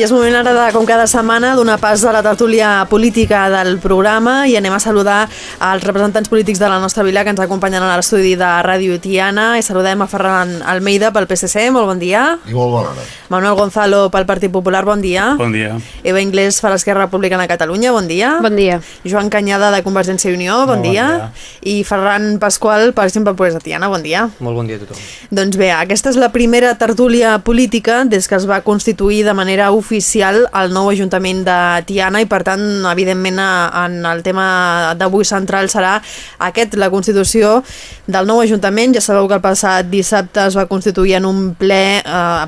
I és moment ara, de, com cada setmana, donar pas a la tertúlia política del programa i anem a saludar els representants polítics de la nostra vila que ens acompanyen a l'estudi de Ràdio Tiana i saludem a Ferran Almeida pel PSC, molt bon dia. I molt bona hora. Manuel Gonzalo pel Partit Popular, bon dia. Bon dia. Eva Inglés per l'Esquerra Republicana de Catalunya, bon dia. Bon dia. Joan Canyada de Convergència i Unió, bon, Bon dia. dia. I Ferran Pasqual per Exemple de Tiana, bon dia. Molt bon dia a tothom. Doncs bé, aquesta és la primera tertúlia política des que es va constituir de manera oficial el nou Ajuntament de Tiana i per tant, evidentment, en el tema d'avui central serà aquest, la constitució del nou Ajuntament. Ja sabeu que el passat dissabte es va constituir en un ple eh,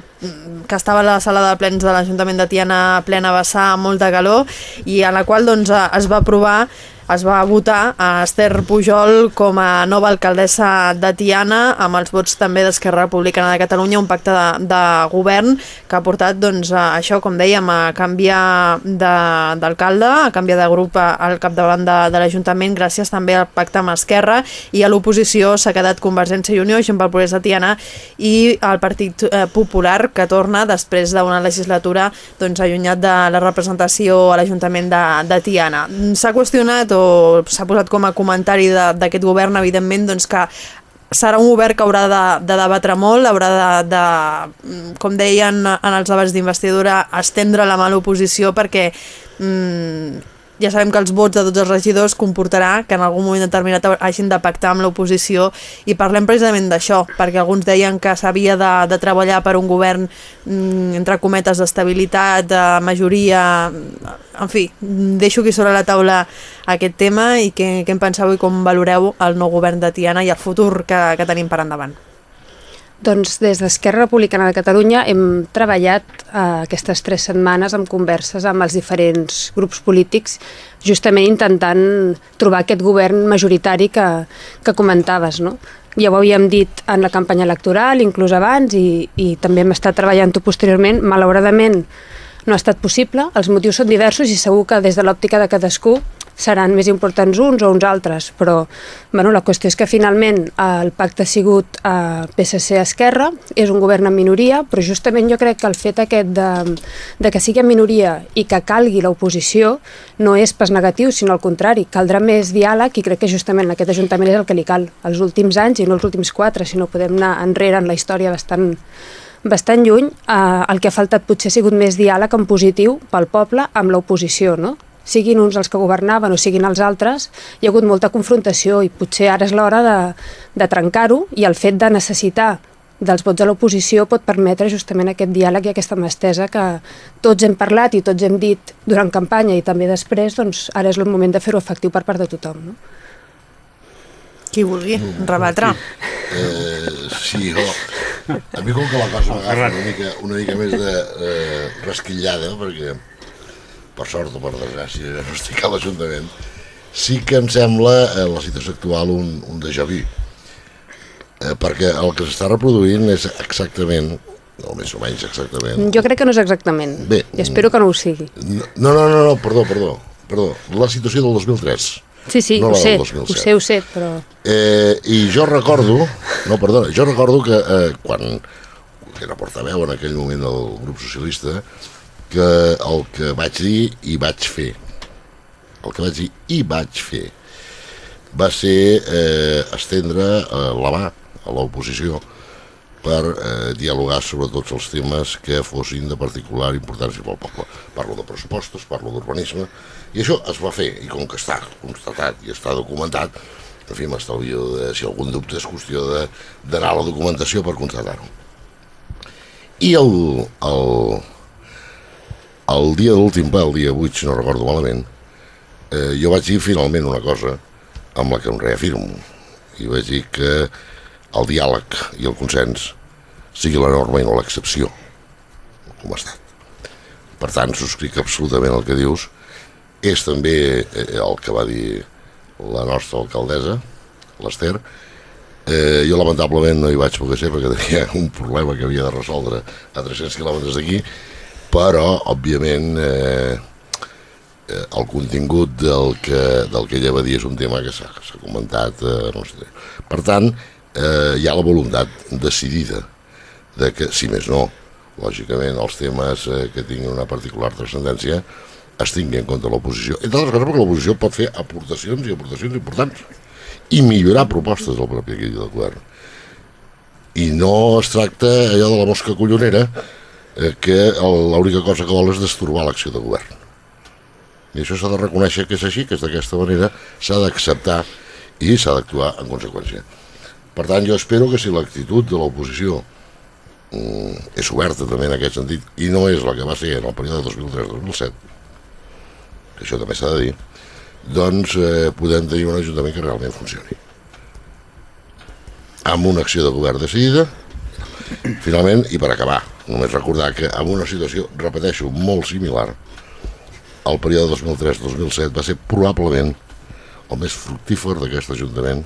que estava a la sala de plens de l'Ajuntament de Tiana plena vessar molta calor i en la qual doncs, eh, es va aprovar es va votar a Esther Pujol com a nova alcaldessa de Tiana amb els vots també d'Esquerra Republicana de Catalunya, un pacte de, de govern que ha portat doncs, a això, com dèiem, a canviar de- d'alcalde, a canviar de grup al capdavant de, de l'Ajuntament gràcies també al pacte amb Esquerra i a l'oposició s'ha quedat Convergència i Unió, Gent pel Progrés de Tiana i el Partit eh, Popular que torna després d'una legislatura doncs, allunyat de la representació a l'Ajuntament de, de Tiana. S'ha qüestionat o s'ha posat com a comentari d'aquest govern, evidentment, doncs, que serà un govern que haurà de, de debatre molt, haurà de, de, com deien en els debats d'investidura, estendre la mà a l'oposició perquè mm, ja sabem que els vots de tots els regidors comportarà que en algun moment determinat hagin de pactar amb l'oposició i parlem precisament d'això, perquè alguns deien que s'havia de, de treballar per un govern mm, entre cometes d'estabilitat, de majoria, en fi, deixo aquí sobre la taula aquest tema i què, què en penseu i com valoreu el nou govern de Tiana i el futur que, que tenim per endavant. Doncs des d'Esquerra Republicana de Catalunya hem treballat eh, aquestes tres setmanes amb converses amb els diferents grups polítics, justament intentant trobar aquest govern majoritari que, que comentaves, no? Ja ho havíem dit en la campanya electoral, inclús abans, i, i també hem estat treballant-ho posteriorment. Malauradament no ha estat possible, els motius són diversos i segur que des de l'òptica de cadascú seran més importants uns o uns altres, però bueno, la qüestió és que finalment el pacte ha sigut eh, PSC-Esquerra, és un govern en minoria, però justament jo crec que el fet aquest de, de que sigui en minoria i que calgui l'oposició no és pas negatiu, sinó al contrari, caldrà més diàleg i crec que justament aquest Ajuntament és el que li cal. Els últims anys, i no els últims quatre, sinó podem anar enrere en la història bastant bastant lluny, eh, el que ha faltat potser ha sigut més diàleg en positiu pel poble amb l'oposició, no? Siguin uns els que governaven o siguin els altres, hi ha hagut molta confrontació i potser ara és l'hora de, de trencar-ho i el fet de necessitar dels vots de l'oposició pot permetre justament aquest diàleg i aquesta mà estesa que tots hem parlat i tots hem dit durant campanya i també després, doncs ara és el moment de fer-ho efectiu per part de tothom. No? Qui vulgui rebatre. Eh, sí, jo... A mi com que la cosa m'agafa una mica, una mica més de eh, rasquillada, perquè per sort o per desgràcia ja no estic a l'Ajuntament, sí que em sembla eh, la situació actual un, un déjà vu. Eh, perquè el que s'està reproduint és exactament, o més o menys exactament... Jo crec que no és exactament, Bé, i espero que no ho sigui. No, no, no, no, perdó, perdó, perdó. La situació del 2003. Sí, sí, no ho sé, ho 2007. sé, ho sé, però... Eh, I jo recordo, no, perdona, jo recordo que eh, quan que era portaveu en aquell moment del grup socialista, que el que vaig dir i vaig fer, el que vaig dir i vaig fer, va ser eh, estendre eh, la mà a l'oposició per eh, dialogar sobre tots els temes que fossin de particular importància pel poble. Parlo de pressupostos, parlo d'urbanisme, i això es va fer, i com que està constatat i està documentat, en fi, m'estalvio de, si algun dubte és qüestió d'anar a la documentació per constatar-ho. I el, el, el dia de l'últim el dia 8, si no recordo malament, eh, jo vaig dir finalment una cosa amb la que em reafirmo, i vaig dir que el diàleg i el consens sigui la norma i no l'excepció, com ha estat. Per tant, subscric absolutament el que dius. És també eh, el que va dir la nostra alcaldessa, l'Ester. Eh, jo, lamentablement, no hi vaig poder ser perquè tenia un problema que havia de resoldre a 300 quilòmetres d'aquí, però, òbviament, eh, eh, el contingut del que, del que ella va dir és un tema que s'ha comentat. Eh, no sé. Per tant, eh, hi ha la voluntat decidida de que, si més no, lògicament, els temes eh, que tinguin una particular transcendència es tingui en compte l'oposició. Entre altres coses perquè l'oposició pot fer aportacions i aportacions importants i millorar propostes del propi equip del govern. I no es tracta allò de la mosca collonera eh, que l'única cosa que vol és destorbar l'acció de govern. I això s'ha de reconèixer que és així, que és d'aquesta manera, s'ha d'acceptar i s'ha d'actuar en conseqüència. Per tant, jo espero que si l'actitud de l'oposició mm, és oberta també en aquest sentit i no és la que va ser en el període 2003-2007, que això també s'ha de dir, doncs eh, podem tenir un ajuntament que realment funcioni. Amb una acció de govern decidida, finalment, i per acabar, només recordar que en una situació, repeteixo, molt similar, el període 2003-2007 va ser probablement el més fructífer d'aquest Ajuntament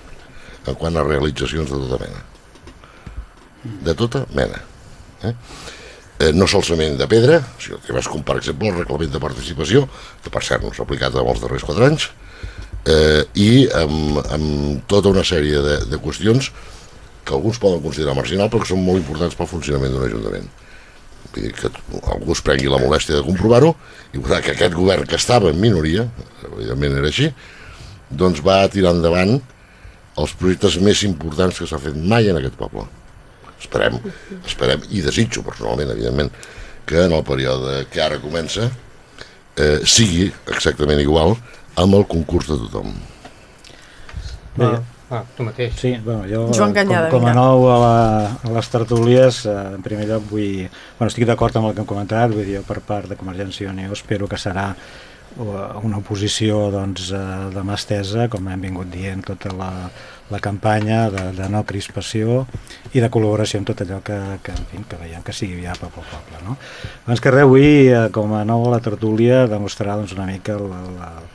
en quant a realitzacions de tota mena. De tota mena. Eh? Eh, no solament de pedra, sinó temes com, per exemple, el reglament de participació, que per cert no s'ha aplicat en els darrers quatre anys, eh, i amb, amb tota una sèrie de, de qüestions que alguns poden considerar marginal però que són molt importants pel funcionament d'un ajuntament. Vull dir que algú es prengui la molèstia de comprovar-ho i veurà que aquest govern que estava en minoria, evidentment era així, doncs va tirar endavant els projectes més importants que s'ha fet mai en aquest poble. Esperem, esperem i desitjo personalment, evidentment, que en el període que ara comença eh, sigui exactament igual amb el concurs de tothom. Bé, tu mateix. Sí, bueno, jo Joan Canyada, com, com a nou a, la, a les tertúlies, eh, en primer lloc vull... Bueno, estic d'acord amb el que hem comentat, vull dir, per part de Convergència i Unió espero que serà una oposició doncs, eh, de mà estesa, com hem vingut dient tota la, la campanya de, de no crispació i de col·laboració en tot allò que, que, en fi, que veiem que sigui viable pel poble. No? Abans que res, avui, eh, com a nou a la tertúlia, demostrar doncs, una mica el, el,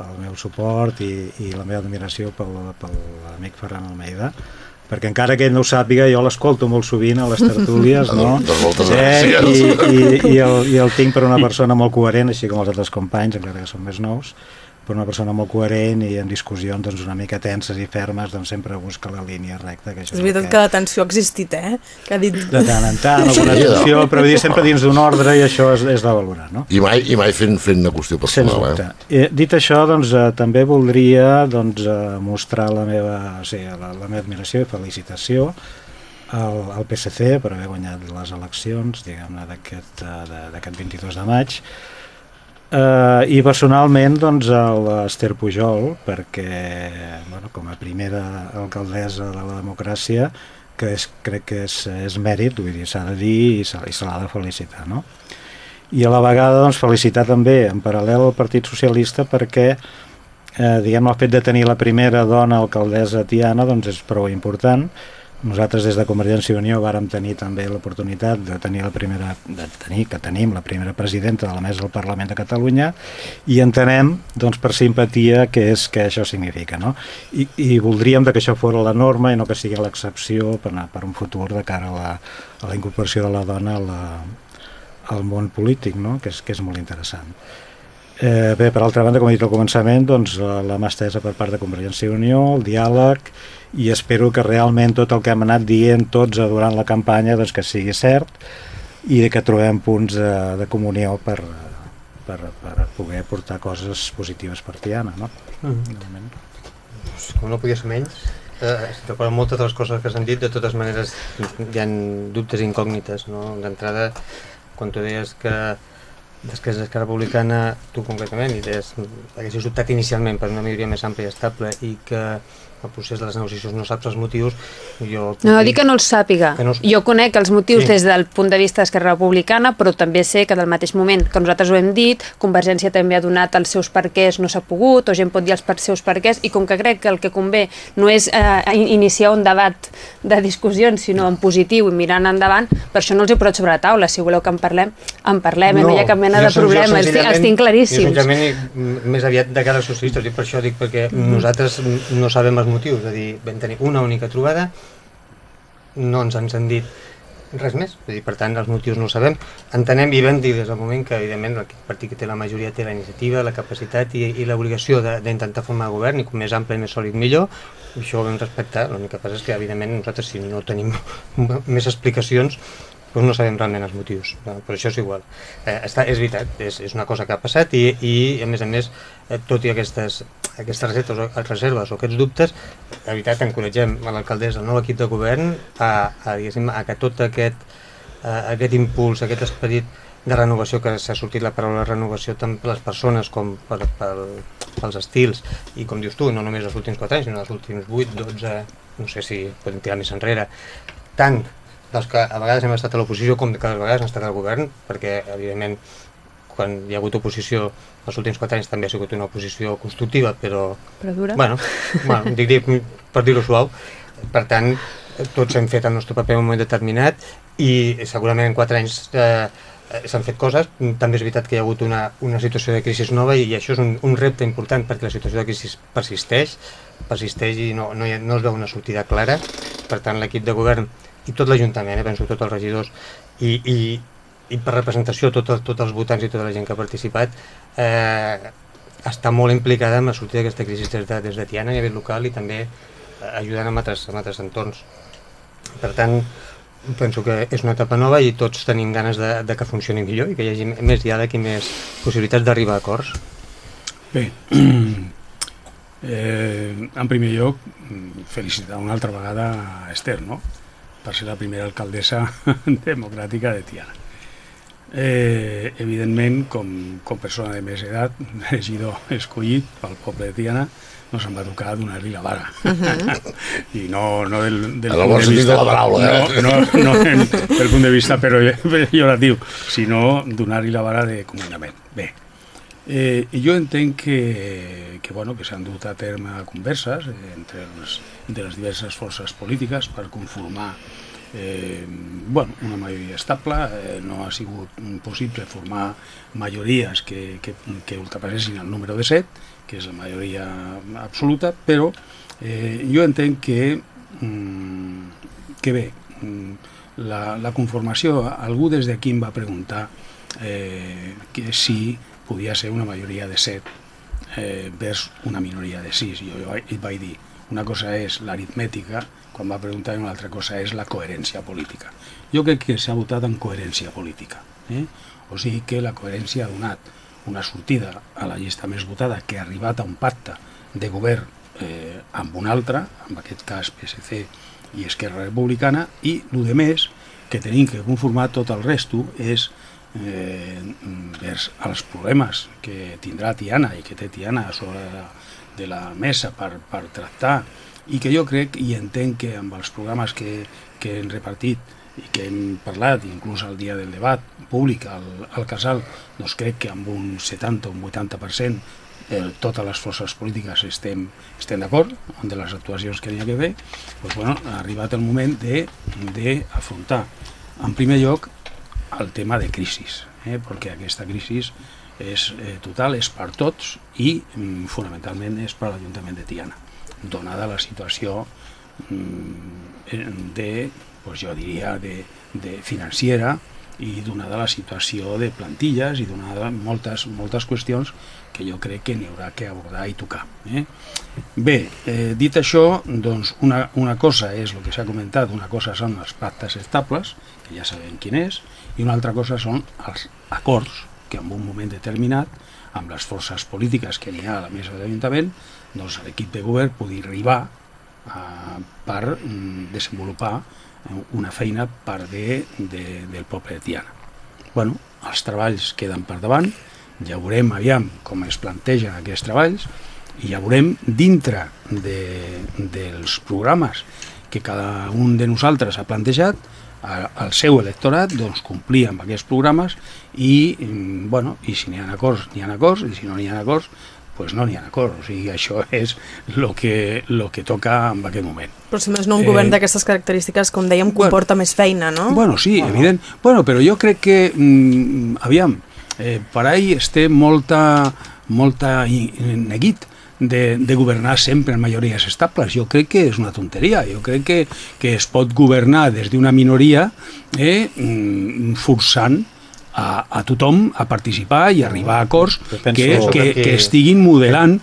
el meu suport i, i la meva admiració pel, pel amic Ferran Almeida perquè encara que ell no ho sàpiga, jo l'escolto molt sovint a les tertúlies, no? Doncs moltes Eh, gràcies. I, i, i, el, I el tinc per una persona molt coherent, així com els altres companys, encara que són més nous, per una persona molt coherent i en discussions doncs, una mica tenses i fermes, doncs sempre busca la línia recta. Que això És veritat que la tensió ha existit, eh? Que ha dit... de tant en tant, alguna Sí, tensió, però dir, sempre dins d'un ordre i això és, és de valorar, no? I mai, i mai fent, fent una qüestió personal, eh? Eh, dit això, doncs, eh, també voldria doncs, eh, mostrar la meva, o sigui, la, la meva admiració i felicitació al, al PSC per haver guanyat les eleccions diguem-ne d'aquest eh, de- d'aquest 22 de maig eh, i personalment doncs, l'Ester Pujol perquè bueno, com a primera alcaldessa de la democràcia que és, crec que és, és mèrit, vull dir, s'ha de dir i se, i se l'ha de felicitar, no? i a la vegada doncs, felicitar també en paral·lel al Partit Socialista perquè eh, diguem el fet de tenir la primera dona alcaldessa Tiana doncs, és prou important nosaltres des de Convergència i Unió vàrem tenir també l'oportunitat de tenir la primera de tenir, que tenim la primera presidenta de la mesa del Parlament de Catalunya i entenem doncs, per simpatia què és que això significa no? I, i voldríem que això fos la norma i no que sigui l'excepció per, per un futur de cara a la, a la incorporació de la dona a la, al món polític, no? que, és, que és molt interessant. Eh, bé, per altra banda, com he dit al començament, doncs, la, la mà estesa per part de Convergència i Unió, el diàleg, i espero que realment tot el que hem anat dient tots eh, durant la campanya doncs, que sigui cert i que trobem punts de, de comunió per, per, per poder portar coses positives per Tiana. No? Realment. Doncs, com no podia ser menys, eh, estic d'acord amb moltes de les coses que s'han dit, de totes maneres hi ha dubtes incògnites. No? D'entrada, quan tu deies que després d'Esquerra Republicana, tu concretament, i deies, haguessis optat inicialment per una majoria més àmplia i estable i que el procés de les negociacions no saps els motius, jo... No, dir- dic que no els sàpiga. No els- Jo conec els motius Sí. des del punt de vista d'Esquerra Republicana, però també sé que del mateix moment que nosaltres ho hem dit, Convergència també ha donat els seus perquès, no s'ha pogut, o gent pot dir els seus perquès, i com que crec que el que convé no és eh, in- iniciar un debat de discussions, sinó en positiu i mirant endavant, per això no els he posat sobre la taula. Si voleu que en parlem, en parlem, no, no hi ha cap mena jo de jo problema, els, tinc- els tinc Jo claríssims. senzillament, i, més aviat de cara als socialistes, i per això dic, perquè Mhm. nosaltres no sabem els motius, és a dir, vam tenir una única trobada, no ens han dit res més, és a dir, per tant, els motius no ho sabem. Entenem i vam dir des del moment que, evidentment, el partit que té la majoria té la iniciativa, la capacitat i, i l'obligació d'intentar formar govern, i com més ample i més sòlid millor, això ho vam respectar. L'únic que passa és que, evidentment, nosaltres, si no tenim més explicacions, però no sabem realment els motius, no? però això és igual. Eh, està, és veritat, és, és una cosa que ha passat i, i a més a més, eh, tot i aquestes, aquestes reserves o, reserves o aquests dubtes, de veritat encoratgem a l'alcaldessa, el nou equip de govern, a, a, a que tot aquest, eh, aquest impuls, aquest esperit de renovació, que s'ha sortit la paraula renovació tant per les persones com per, per, pels estils, i com dius tu, no només els últims 4 anys, sinó els últims 8, 12, no sé si podem tirar més enrere, tant dels que a vegades hem estat a l'oposició com que a vegades hem estat al govern, perquè evidentment quan hi ha hagut oposició els últims 4 anys també ha sigut una oposició constructiva, però... Però dura? Bueno, bueno dic, per dir-ho suau. Per tant, tots hem fet el nostre paper en un moment determinat i segurament en 4 anys eh, s'han fet coses, també és veritat que hi ha hagut una, una situació de crisi nova i, i això és un, un repte important perquè la situació de crisi persisteix, persisteix i no, no, ha, no es veu una sortida clara, per tant l'equip de govern i tot l'Ajuntament, eh, penso tots els regidors, i, i, i per representació tots tot els votants i tota la gent que ha participat, eh, està molt implicada en la sortida d'aquesta crisi des de, des de Tiana a nivell local i també eh, ajudant en altres, en altres entorns. Per tant, penso que és una etapa nova i tots tenim ganes de, de que funcioni millor i que hi hagi més diàleg i més possibilitats d'arribar a acords. Bé, eh, en primer lloc, felicitar una altra vegada a Esther, no?, per ser la primera alcaldessa democràtica de Tiana. Eh, evidentment, com, com persona de més edat, regidor escollit pel poble de Tiana, no se'm va tocar donar-li la vara. Uh -huh. I no, no del, del punt de vista... De la paraula, eh? No, no, no en, del punt de vista pejoratiu, sinó donar-li la vara de comandament. Bé, eh, jo entenc que, que, bueno, que s'han dut a terme converses entre les, entre les diverses forces polítiques per conformar eh, bueno, una majoria estable, eh, no ha sigut possible formar majories que, que, que ultrapassessin el número de 7, que és la majoria absoluta, però eh, jo entenc que, mm, que bé, mm, la, la conformació, algú des d'aquí em va preguntar eh, que si podia ser una majoria de 7 eh, vers una minoria de 6. Jo, jo vaig dir, una cosa és l'aritmètica, quan va preguntar una altra cosa és la coherència política. Jo crec que s'ha votat en coherència política. Eh? O sigui que la coherència ha donat una sortida a la llista més votada que ha arribat a un pacte de govern eh, amb un altre, en aquest cas PSC i Esquerra Republicana, i el de més que tenim que conformar tot el resto és eh, vers els problemes que tindrà Tiana i que té Tiana sobre la, de la mesa per, per tractar i que jo crec i entenc que amb els programes que, que hem repartit i que hem parlat, inclús al dia del debat públic al, al casal, doncs crec que amb un 70 o un 80% eh, totes les forces polítiques estem, estem d'acord amb de les actuacions que hi ha que fer, doncs, bueno, ha arribat el moment d'afrontar, en primer lloc, el tema de crisis, eh, perquè aquesta crisi és eh, total, és per tots i mm, fonamentalment és per l'Ajuntament de Tiana, donada la situació mm, de pues jo diria, de, de financiera i donada la situació de plantilles i donada moltes, moltes qüestions que jo crec que n'hi haurà que abordar i tocar. Eh? Bé, eh, dit això, doncs una, una cosa és el que s'ha comentat, una cosa són els pactes estables, que ja sabem quin és, i una altra cosa són els acords que en un moment determinat, amb les forces polítiques que n'hi ha a la mesa de l'Ajuntament, doncs l'equip de govern pugui arribar a, per mm, desenvolupar una feina per bé de, del poble de Tiana. Bueno, els treballs queden per davant, ja veurem aviam com es plantegen aquests treballs i ja veurem dintre de, dels programes que cada un de nosaltres ha plantejat al seu electorat doncs, complir amb aquests programes i, mm, bueno, i si n'hi ha acords, n'hi ha acords, i si no n'hi ha acords, pues no n'hi ha acord. O sigui, això és el que, lo que toca en aquest moment. Però si més no, un govern eh, d'aquestes característiques, com dèiem, comporta bueno, més feina, no? Bueno, sí, ah, evident. Bueno, però jo crec que, mm, aviam, eh, per ahí té molta, molta neguit de, de governar sempre en majories estables. Jo crec que és una tonteria. Jo crec que, que es pot governar des d'una minoria eh, mm, forçant a, a tothom a participar i arribar a acords que, que, que estiguin modelant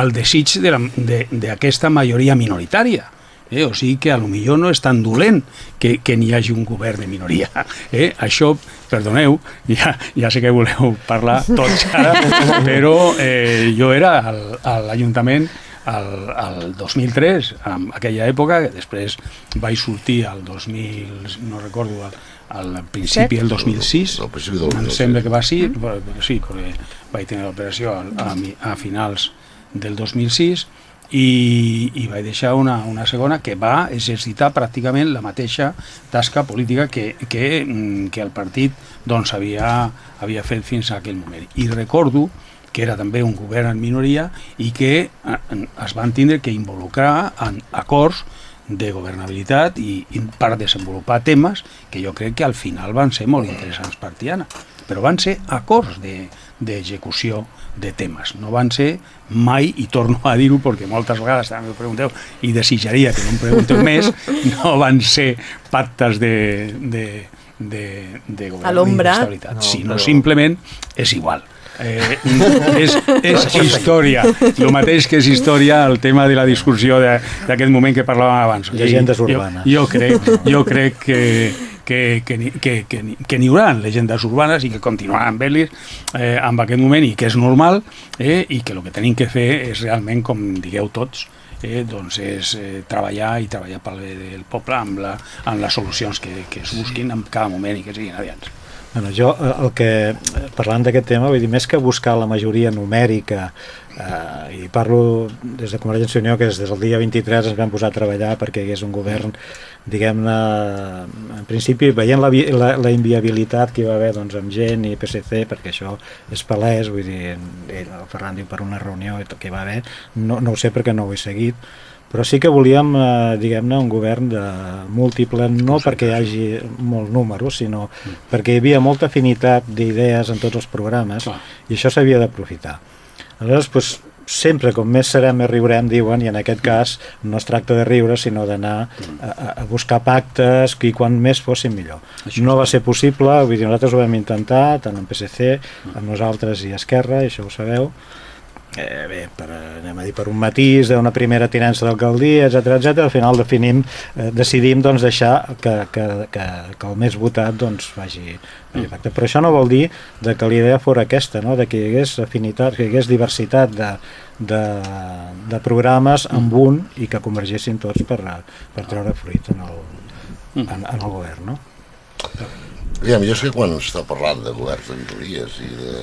el desig d'aquesta de majoria minoritària. Eh? O sigui que a lo millor no és tan dolent que, que n'hi hagi un govern de minoria. Eh? Això, perdoneu, ja, ja sé que voleu parlar tots ara, però eh, jo era al, a l'Ajuntament al, al 2003, en aquella època, que després vaig sortir al 2000, no recordo, al, al principi del 2006, Al principi del em 2006. sembla que va sí, però sí, perquè vaig tenir l'operació a, a, a finals del 2006 i, i vaig deixar una, una segona que va exercitar pràcticament la mateixa tasca política que, que, mm, que el partit doncs, havia, havia fet fins a aquell moment. I recordo que era també un govern en minoria i que eh, es van tindre que involucrar en acords de governabilitat i, i per desenvolupar temes que jo crec que al final van ser molt interessants per Tiana. Però van ser acords de- d'execució de, de temes. No van ser mai, i torno a dir-ho perquè moltes vegades també ho pregunteu i desitjaria que no em pregunteu més no van ser pactes de, de, de, de govern A l'ombra. i d'estabilitat, No, sinó però- simplement és igual Eh, és, és història el mateix que és història el tema de la discussió de- d'aquest moment que parlàvem abans Llegendes jo, urbanes. jo crec, jo crec que, que, que, que, que, que n'hi haurà llegendes urbanes i que continuaran havent-les eh, en aquest moment i que és normal eh, i que el que tenim que fer és realment, com digueu tots, eh, doncs és eh, treballar i treballar pel bé del poble amb, la, amb les solucions que, que es busquin en cada moment i que siguin adiants. Bueno, jo eh, el que, eh, parlant d'aquest tema, vull dir, més que buscar la majoria numèrica, eh, i parlo des de Convergència Unió, que des del dia 23 ens vam posar a treballar perquè hi hagués un govern, diguem-ne, en principi, veient la, la, la inviabilitat que hi va haver doncs, amb gent i PSC, perquè això és palès, vull dir, el Ferran diu per una reunió que hi va haver, no, no ho sé perquè no ho he seguit, però sí que volíem, eh, diguem-ne, un govern de múltiple, no perquè hi hagi molt número, sinó perquè hi havia molta afinitat d'idees en tots els programes Clar. i això s'havia d'aprofitar. Aleshores, doncs, sempre com més serem més riurem, diuen, i en aquest cas no es tracta de riure, sinó d'anar a, a- a buscar pactes i quan més fossin millor. Això No va ser possible, vull dir, nosaltres ho vam intentar, tant en PSC, amb nosaltres i Esquerra, i això ho sabeu, eh, bé, per, anem a dir, per un matís d'una primera tinença d'alcaldia, etc etc. al final definim, eh, decidim doncs, deixar que, que, que, que el més votat doncs, faci, faci pacte. Però això no vol dir de que l'idea fora aquesta, no? de que hi hagués afinitat, que hi hagués diversitat de, de, de programes amb un i que convergessin tots per, per treure fruit en el, en, en el govern. No? Aviam, jo és que quan està parlant de governs de minories i de,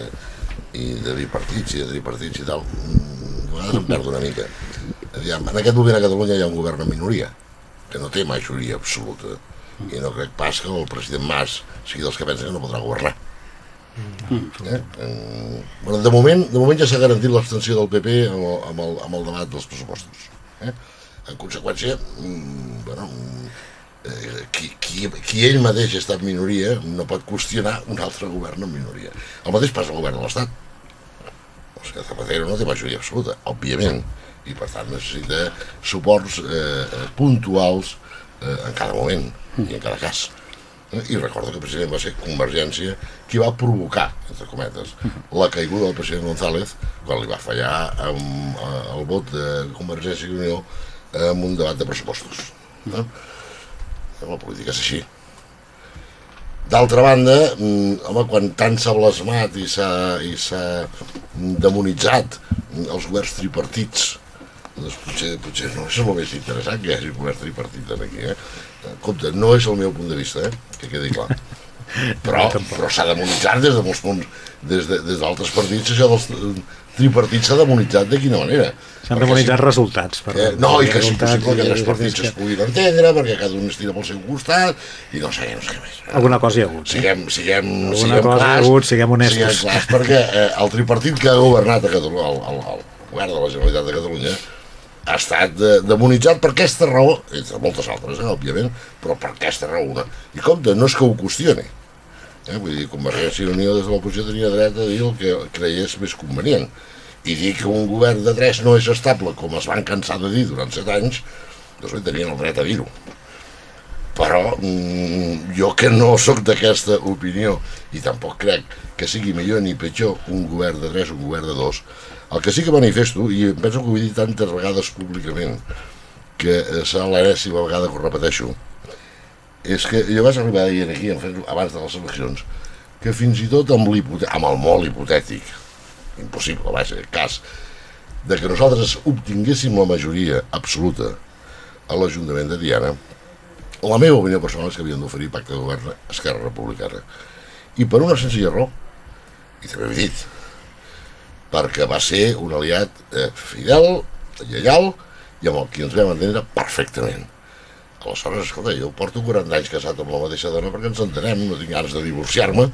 i de bipartits i de tripartits i tal, mm, a vegades em perdo una mica. Aviam, en aquest moment a Catalunya hi ha un govern en minoria, que no té majoria absoluta, i no crec pas que el president Mas sigui dels que pensen que no podrà governar. Eh? Eh, bueno, de, moment, de moment ja s'ha garantit l'abstenció del PP amb el, amb, el, amb el debat dels pressupostos. Eh? En conseqüència, mm, bueno, mm, qui, qui, qui ell mateix està en minoria no pot qüestionar un altre govern en minoria. El mateix passa al govern de l'Estat. O sigui, Zapatero no té majoria absoluta, òbviament, i per tant necessita suports eh, eh, puntuals eh, en cada moment i en cada cas. Eh? I recordo que precisament va ser Convergència qui va provocar, entre cometes, la caiguda del president González quan li va fallar amb, eh, el vot de Convergència i Unió en un debat de pressupostos. Eh? La política és així. D'altra banda, mm, home, quan tant s'ha blasmat i s'ha demonitzat els governs tripartits, doncs potser, potser no és el més interessant que hi hagi un govern tripartit aquí, eh? Compte, no és el meu punt de vista, eh? que quedi clar. Però, però s'ha demonitzat des de molts punts, des de- des d'altres partits, això dels tripartits s'ha demonitzat de quina manera. S'han demonitzat si- resultats. Per, Eh, no, i que és impossible que els partits es puguin entendre perquè cada un es tira pel seu costat i no sé, no sé més. Alguna cosa hi ha hagut. Eh? Siguem, siguem, Alguna siguem cosa hi ha clars, hagut, siguem honestos. Siguem clars, perquè eh, el tripartit que ha governat a Catalunya, el, el, el govern de la Generalitat de Catalunya, ha estat de, demonitzat per aquesta raó, entre moltes altres, eh, òbviament, però per aquesta raó una. I compte, no és que ho qüestioni. Eh? Vull dir, Convergència i Unió des de l'oposició tenia dret a dir el que creiés més convenient. I dir que un govern de tres no és estable, com es van cansar de dir durant set anys, doncs bé, tenien el dret a dir-ho. Però mm, jo que no sóc d'aquesta opinió i tampoc crec que sigui millor ni pitjor un govern de tres o un govern de dos, el que sí que manifesto, i penso que ho he dit tantes vegades públicament, que eh, serà l'enèsima vegada que ho repeteixo, és que jo vaig arribar a dir aquí, abans de les eleccions, que fins i tot amb, amb el molt hipotètic, impossible, vaja, cas, de que nosaltres obtinguéssim la majoria absoluta a l'Ajuntament de Tiana, la meva opinió personal és que havien d'oferir pacte de govern Esquerra Republicana. I per una senzilla raó, i també ho he dit, perquè va ser un aliat eh, fidel, lleial, i amb el qui ens vam entendre perfectament. Aleshores, escolta, jo porto 40 anys casat amb la mateixa dona perquè ens entenem, no tinc ganes de divorciar-me,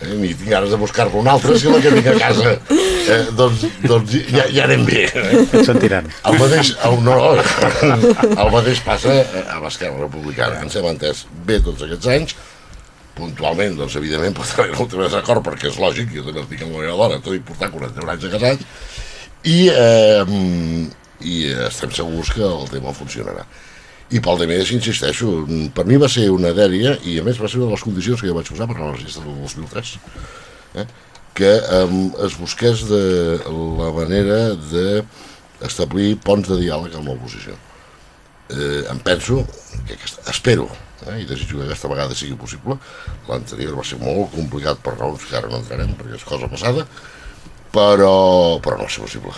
eh, ni tinc ganes de buscar-ne una altra, si la que tinc a casa, eh, doncs, doncs ja, ja anem bé. Eh? Et sentiran. El mateix, el, no, no, el mateix passa a l'Esquerra Republicana. Ens hem entès bé tots aquests anys, puntualment, doncs, evidentment, pot haver un altre desacord, perquè és lògic, jo també estic amb la meva dona, tot i portar 41 anys de casat, i, eh, i estem segurs que el tema funcionarà. I pel de més, insisteixo, per mi va ser una dèria, i a més va ser una de les condicions que jo vaig posar per la registre del 2003, eh? que eh, es busqués de la manera d'establir ponts de diàleg amb l'oposició. Eh, em penso, que aquesta, espero, eh, i desitjo que aquesta vegada sigui possible, l'anterior va ser molt complicat per raons que ara no entrarem, perquè és cosa passada, però, però no va ser possible.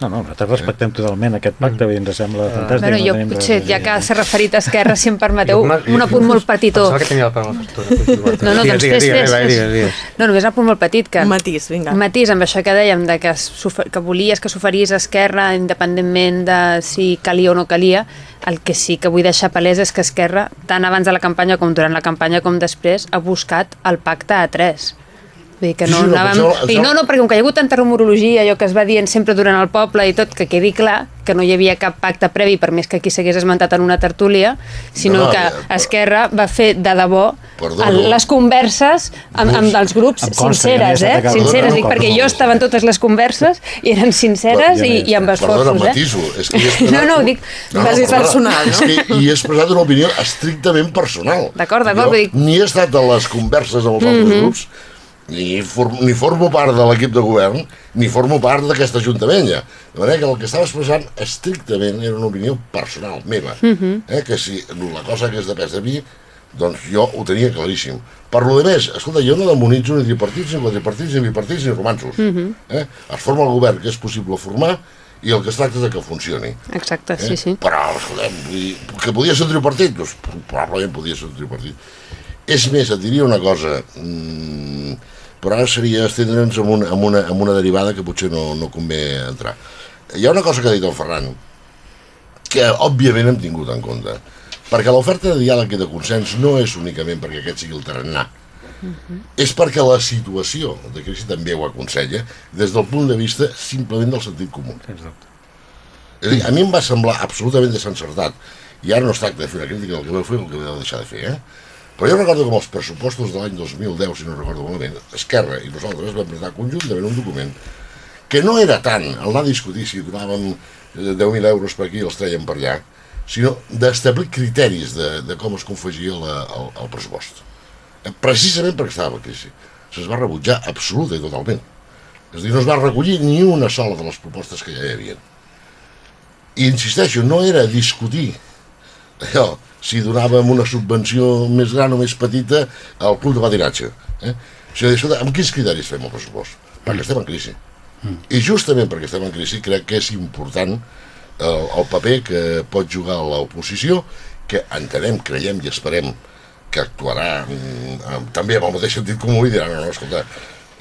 No, no, nosaltres respectem totalment aquest pacte, vull dir, ens sembla fantàstic. Bueno, no jo potser, ja que s'ha referit a Esquerra, si em permeteu, un apunt molt petitó. Pensava que tenia la paraula factura. No, no, doncs fes, fes. No, només un punt molt petit, que... Un matís, vinga. Un matís amb això que dèiem, de que, que volies que s'oferís Esquerra independentment de si calia o no calia, el que sí que vull deixar palès és que Esquerra, tant abans de la campanya com durant la campanya com després, ha buscat el pacte a tres. Vull dir que Sí, no sí, no, anàvem... però això- I no, no, perquè com que hi ha hagut tanta rumorologia, allò que es va dient sempre durant el poble i tot, que quedi clar que no hi havia cap pacte previ, per més que aquí s'hagués esmentat en una tertúlia, sinó No, no, que eh, Esquerra va fer de debò Perdó, el, no. les converses amb, amb dels grups Em consta, sinceres, ja eh? Sinceres, No, no, dic, no, perquè jo estava en totes les converses i eren sinceres Ja i, i amb has- Perdona, esforços, eh? matiso, és que expressat... No, no, dic, quasi perdona, personal, no? És que hi he expressat una opinió estrictament personal. D'acord, d'acord, dir- Ni he estat a les converses amb els altres grups, ni, for, ni formo part de l'equip de govern, ni formo part d'aquest ajuntament ja. De manera que el que estava expressant estrictament era una opinió personal, meva. eh, que si la cosa hagués depès de mi, doncs jo ho tenia claríssim. Per lo de més, escolta, jo no demonitzo ni tripartits, ni quadripartits, ni bipartits, ni romansos. eh? Es forma el govern que és possible formar i el que es tracta és de que funcioni. Exacte, Eh? sí, sí. Però, escoltem, dir, que podia ser un tripartit? Doncs probablement podia ser un tripartit. És més, et diria una cosa, mmm, però ara seria estendre'ns amb, una, amb, una, amb una derivada que potser no, no convé entrar. Hi ha una cosa que ha dit el Ferran, que òbviament hem tingut en compte, perquè l'oferta de diàleg i de consens no és únicament perquè aquest sigui el tarannà, és perquè la situació de crisi també ho aconsella des del punt de vista simplement del sentit comú. Dubte. És a dir, a mi em va semblar absolutament desencertat, i ara no es tracta de fer una crítica del que vau fer o el que vau deixar de fer, eh? Però jo recordo que els pressupostos de l'any 2010, si no recordo malament, Esquerra i nosaltres vam presentar conjuntament un document que no era tant el anar a discutir si donàvem eh, 10.000 euros per aquí i els traiem per allà, sinó d'establir criteris de, de com es confegia la, el, el pressupost. Eh, Precisament perquè estava la crisi. Se'ns va rebutjar absoluta i totalment. És a dir, no es va recollir ni una sola de les propostes que ja hi havia. I insisteixo, no era discutir allò, si donàvem una subvenció més gran o més petita al club de patinatge. Eh? O sigui, escolta, amb quins criteris fem el pressupost? Perquè estem en crisi. I justament perquè estem en crisi crec que és important el, el paper que pot jugar l'oposició, que entenem, creiem i esperem que actuarà mm, amb, també amb el mateix sentit comú i dirà, no, no, escolta,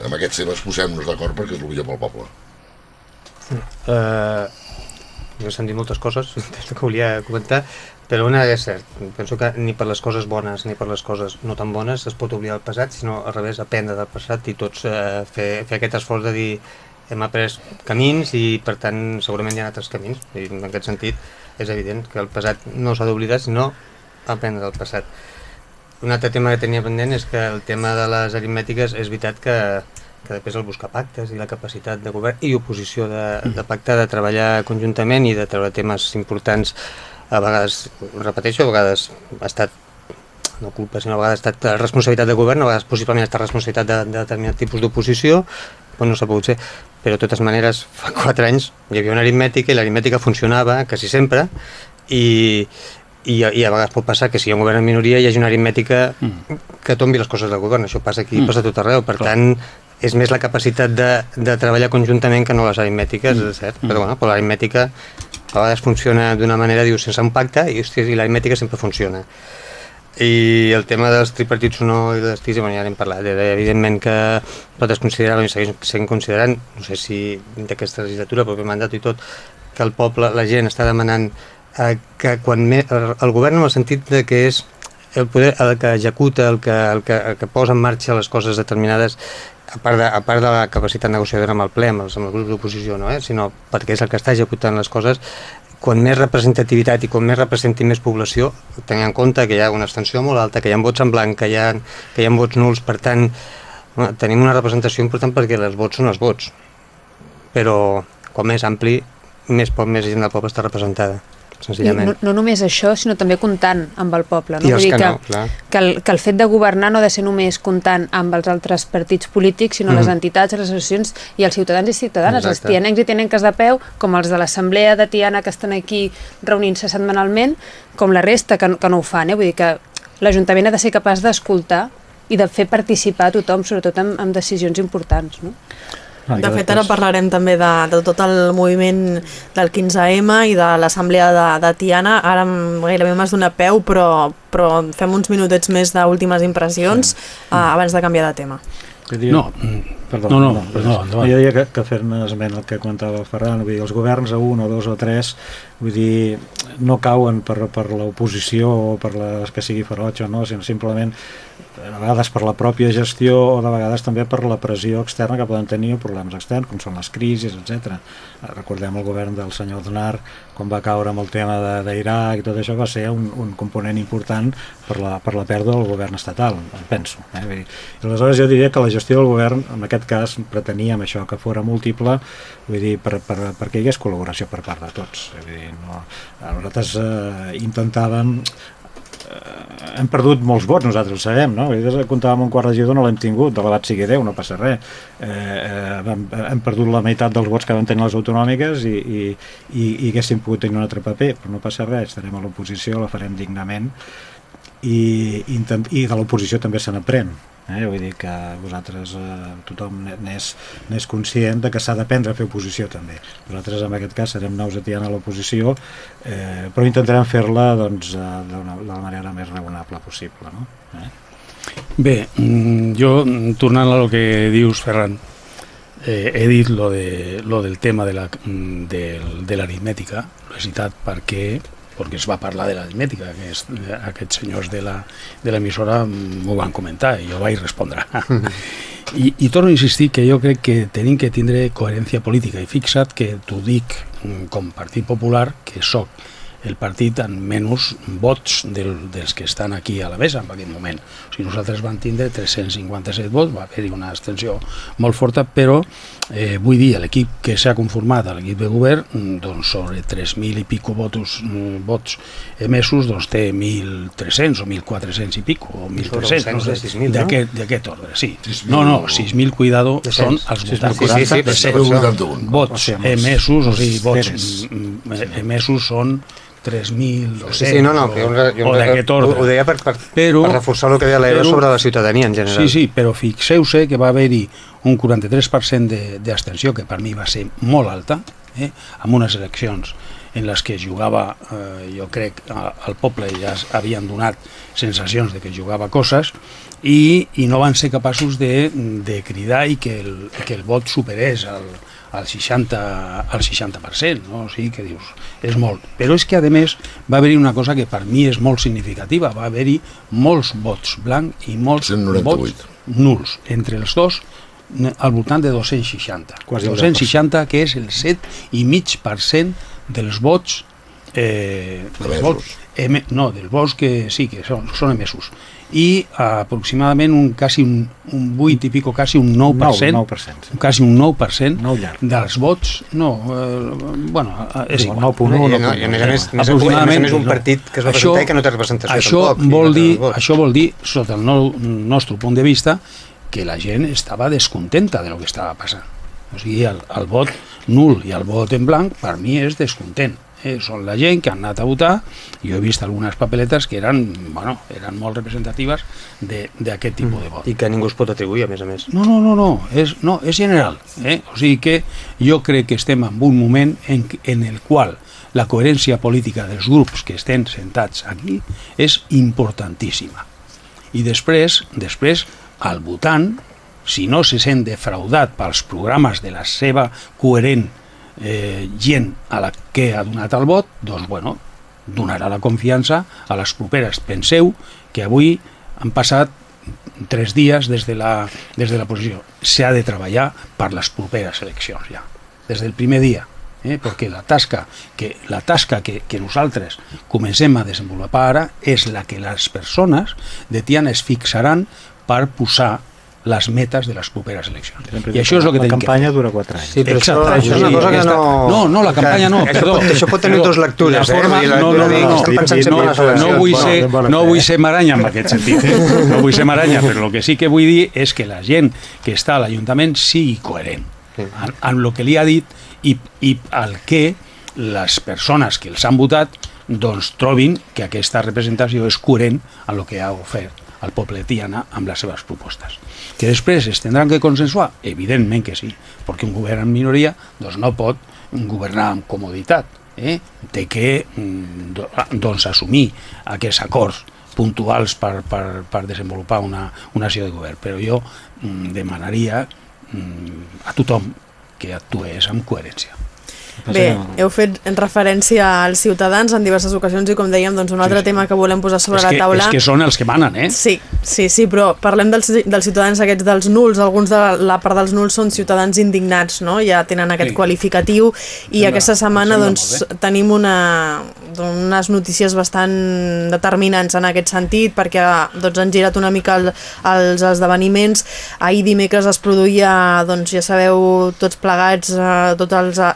amb aquests temes posem-nos d'acord perquè és el millor pel poble. Uh, m'he sentit moltes coses que volia comentar, però una és cert. Penso que ni per les coses bones ni per les coses no tan bones es pot oblidar el passat, sinó al revés, aprendre del passat i tots uh, fer, fer aquest esforç de dir hem après camins i per tant segurament hi ha altres camins i en aquest sentit és evident que el passat no s'ha d'oblidar sinó aprendre del passat. Un altre tema que tenia pendent és que el tema de les aritmètiques és veritat que, que després el buscar pactes i la capacitat de govern i oposició de, de pactar, de treballar conjuntament i de treure temes importants a vegades, repeteixo, a vegades ha estat no culpa, sinó a vegades ha estat responsabilitat de govern, a vegades possiblement ha estat responsabilitat de, de determinat tipus d'oposició, però no s'ha pogut ser. Però de totes maneres, fa quatre anys hi havia una aritmètica i l'aritmètica funcionava quasi sempre i, i, i a vegades pot passar que si hi ha un govern en minoria hi hagi una aritmètica que tombi les coses del govern, això passa aquí, Mm. passa a tot arreu, per tant és més la capacitat de, de treballar conjuntament que no les aritmètiques, és cert, però, bueno, però l'aritmètica a vegades funciona d'una manera, dius, sense un pacte, i, i l'aritmètica sempre funciona. I el tema dels tripartits o no i de les TIS, bueno, ja n'hem parlat, eh, evidentment que nosaltres consideràvem i seguim, considerant, no sé si d'aquesta legislatura, però per mandat i tot, que el poble, la gent està demanant eh, que quan me, el govern en el sentit de que és el poder el que executa, el que, el que, el que posa en marxa les coses determinades a part, de, a part de la capacitat negociadora amb el ple, amb els, amb els grups d'oposició, no? eh? sinó perquè és el que està executant les coses, quan més representativitat i quan més representi més població, tenint en compte que hi ha una extensió molt alta, que hi ha vots en blanc, que hi ha, que hi ha vots nuls, per tant, tenim una representació important perquè els vots són els vots. Però, com més ampli, més, po- més gent del poble està representada, I senzillament. no, no només això, sinó també comptant amb el poble. No? I els Vull dir que que, no, clar. que, el, que el fet de governar no ha de ser només comptant amb els altres partits polítics, sinó Mhm. les entitats, les associacions i els ciutadans i ciutadanes, els Exacte. tianencs i tianenques de peu, com els de l'Assemblea de Tiana que estan aquí reunint-se setmanalment, com la resta que, que no ho fan. Eh? Vull dir que l'Ajuntament ha de ser capaç d'escoltar i de fer participar a tothom, sobretot amb, amb decisions importants. No? Ah, De fet, ara parlarem també de, de tot el moviment del 15M i de l'assemblea de, de Tiana. Ara gairebé m'has donat peu, però, però fem uns minutets més d'últimes impressions uh, abans de canviar de tema. Diria- No, Perdó, no, no, perdó, perdó, endavant. Jo diria que, que fent esment al que comentava el Ferran, vull dir, els governs a un o dos o tres, vull dir, no cauen per, per l'oposició o per les que sigui ferotge o no, sinó simplement a vegades per la pròpia gestió o de vegades també per la pressió externa que poden tenir o problemes externs, com són les crisis, etc. Recordem el govern del senyor Donar, quan va caure amb el tema d'Iraq i tot això, va ser un, un component important per la, per la pèrdua del govern estatal, penso. Eh? Vull dir, aleshores jo diria que la gestió del govern, en aquest cas, preteníem això, que fora múltiple, vull dir, per, per, perquè hi hagués col·laboració per part de tots. Vull dir, no, nosaltres eh, intentàvem eh, hem perdut molts vots, nosaltres sabem, no? Nosaltres comptàvem un quart regidor, no l'hem tingut, de l'edat sigui Déu, no passa res. Eh, eh, hem, hem perdut la meitat dels vots que van tenir les autonòmiques i, i, i, i haguéssim pogut tenir un altre paper, però no passa res, estarem a l'oposició, la farem dignament i, intent, i de l'oposició també se n'aprèn. Eh? Vull dir que vosaltres, eh, tothom n'és conscient de que s'ha d'aprendre a fer oposició també. Nosaltres en aquest cas serem nous atiant a l'oposició, eh, però intentarem fer-la doncs, eh, d'una- de la manera més raonable possible. No? Eh? Bé, mm, jo, tornant a lo que dius, Ferran, eh, he dit lo, de, lo del tema de la- mm, del- de l'aritmètica, la veritat, perquè perquè es va parlar de l'aritmètica, que és, eh, aquests senyors de l'emissora m'ho van comentar i jo vaig respondre. I, I torno a insistir que jo crec que tenim que tindre coherència política i fixa't que t'ho dic mm, com Partit Popular, que sóc el partit amb menys vots del, dels que estan aquí a la mesa en aquest moment. O sigui, nosaltres vam tindre 357 vots, va haver-hi una extensió molt forta, però eh, vull dir, l'equip que s'ha conformat, l'equip de govern, mm, doncs sobre 3.000 i pico votos, mm, vots emesos, doncs té 1.300 o 1.400 i pico, o 1.300, no de sé, 6.000, no? d'aquest d'aquest ordre, sí. 6.000 No, no, o- 6.000, cuidado, són els 6.000, votants. Sí, sí, sí, de per cent. això. 81. vots emesos, o sigui, vots emesos són 3.200 Sí, sí, no, no, que jo, jo, o d'aquest ordre. Ho, ho deia per, per, Però- per reforçar el que deia però- sobre la ciutadania en general. Sí, sí, però fixeu-se que va haver-hi un 43% de- d'abstenció, que per mi va ser molt alta, eh, amb unes eleccions en les que jugava, eh, jo crec, al poble ja havien donat sensacions de que jugava coses i, i no van ser capaços de, de cridar i que el, que el vot superés el, al 60%, al 60%, no? O sigui que dius, és molt. Però és que, a més, va haver-hi una cosa que per mi és molt significativa, va haver-hi molts vots blancs i molts 198. vots nuls. Entre els dos, al voltant de 260. Quasi el 260, que és el 7,5% dels vots eh, dels vots eme, no, dels vots que sí, que són, són emesos i aproximadament un, quasi un, un 8 i pico, quasi un 9%, 9, 9%. quasi un 9% Nou llarg. dels vots, no, eh, bueno, eh, és igual. 9.1, I, no, 9.1. i a més a més, a més, a més, Aproximadament, a més un no. partit que es va Això- presentar i que no té representació això tampoc. vol no dir, vots. això vol dir, sota el no, nostre punt de vista, que la gent estava descontenta de lo que estava passant. O sigui, el, el vot nul i el vot en blanc per mi és descontent. Eh, són la gent que han anat a votar. Jo he vist algunes papeletes que eren, bueno, eren molt representatives de- d'aquest tipus de vot. I que ningú es pot atribuir, a més a més. No, no, no, no, és, no, és general. Eh? O sigui que jo crec que estem en un moment en, en el qual la coherència política dels grups que estem sentats aquí és importantíssima. I després, després el votant, si no se sent defraudat pels programes de la seva coherent eh, gent a la que ha donat el vot, doncs, bueno, donarà la confiança a les properes. Penseu que avui han passat tres dies des de la, des de la posició. S'ha de treballar per les properes eleccions ja, des del primer dia. Eh? perquè la tasca, que, la tasca que, que nosaltres comencem a desenvolupar ara és la que les persones de Tiana es fixaran per posar les metes de les properes eleccions. I això és el que la tenim que campanya dura 4 anys. Sí, però Exacte, això és una cosa que no... No, no, la campanya no, que, perdó. Això pot, això pot tenir dues lectures, La eh? forma- no, no, no, no. sempre no, eleccions. no vull ser, no vull ser maranya en aquest sentit, eh? no vull ser maranya, però el que sí que vull dir és que la gent que està a l'Ajuntament sigui coherent en, en el que li ha dit i, i el que les persones que els han votat doncs trobin que aquesta representació és coherent amb el que ha ofert al poble tiana amb les seves propostes. Que després es tindran que consensuar? Evidentment que sí, perquè un govern en minoria doncs no pot governar amb comoditat. Eh? Té que mm, do- doncs, assumir aquests acords puntuals per, per, per desenvolupar una, una acció de govern. Però jo mm, demanaria mm, a tothom que actués amb coherència. Bé, heu fet en referència als ciutadans en diverses ocasions i com dèiem, doncs un altre sí. tema que volem posar sobre és, la que, taula... és que són els que manen, eh? Sí, sí, sí, però parlem dels, dels ciutadans aquests dels nuls, alguns de la part dels nuls són ciutadans indignats, no? Ja tenen aquest Sí. qualificatiu i Sembla- aquesta setmana doncs, tenim una, unes notícies bastant determinants en aquest sentit perquè doncs, han girat una mica el, els esdeveniments. Ahir dimecres es produïa, doncs, ja sabeu, tots plegats, eh, tots els eh,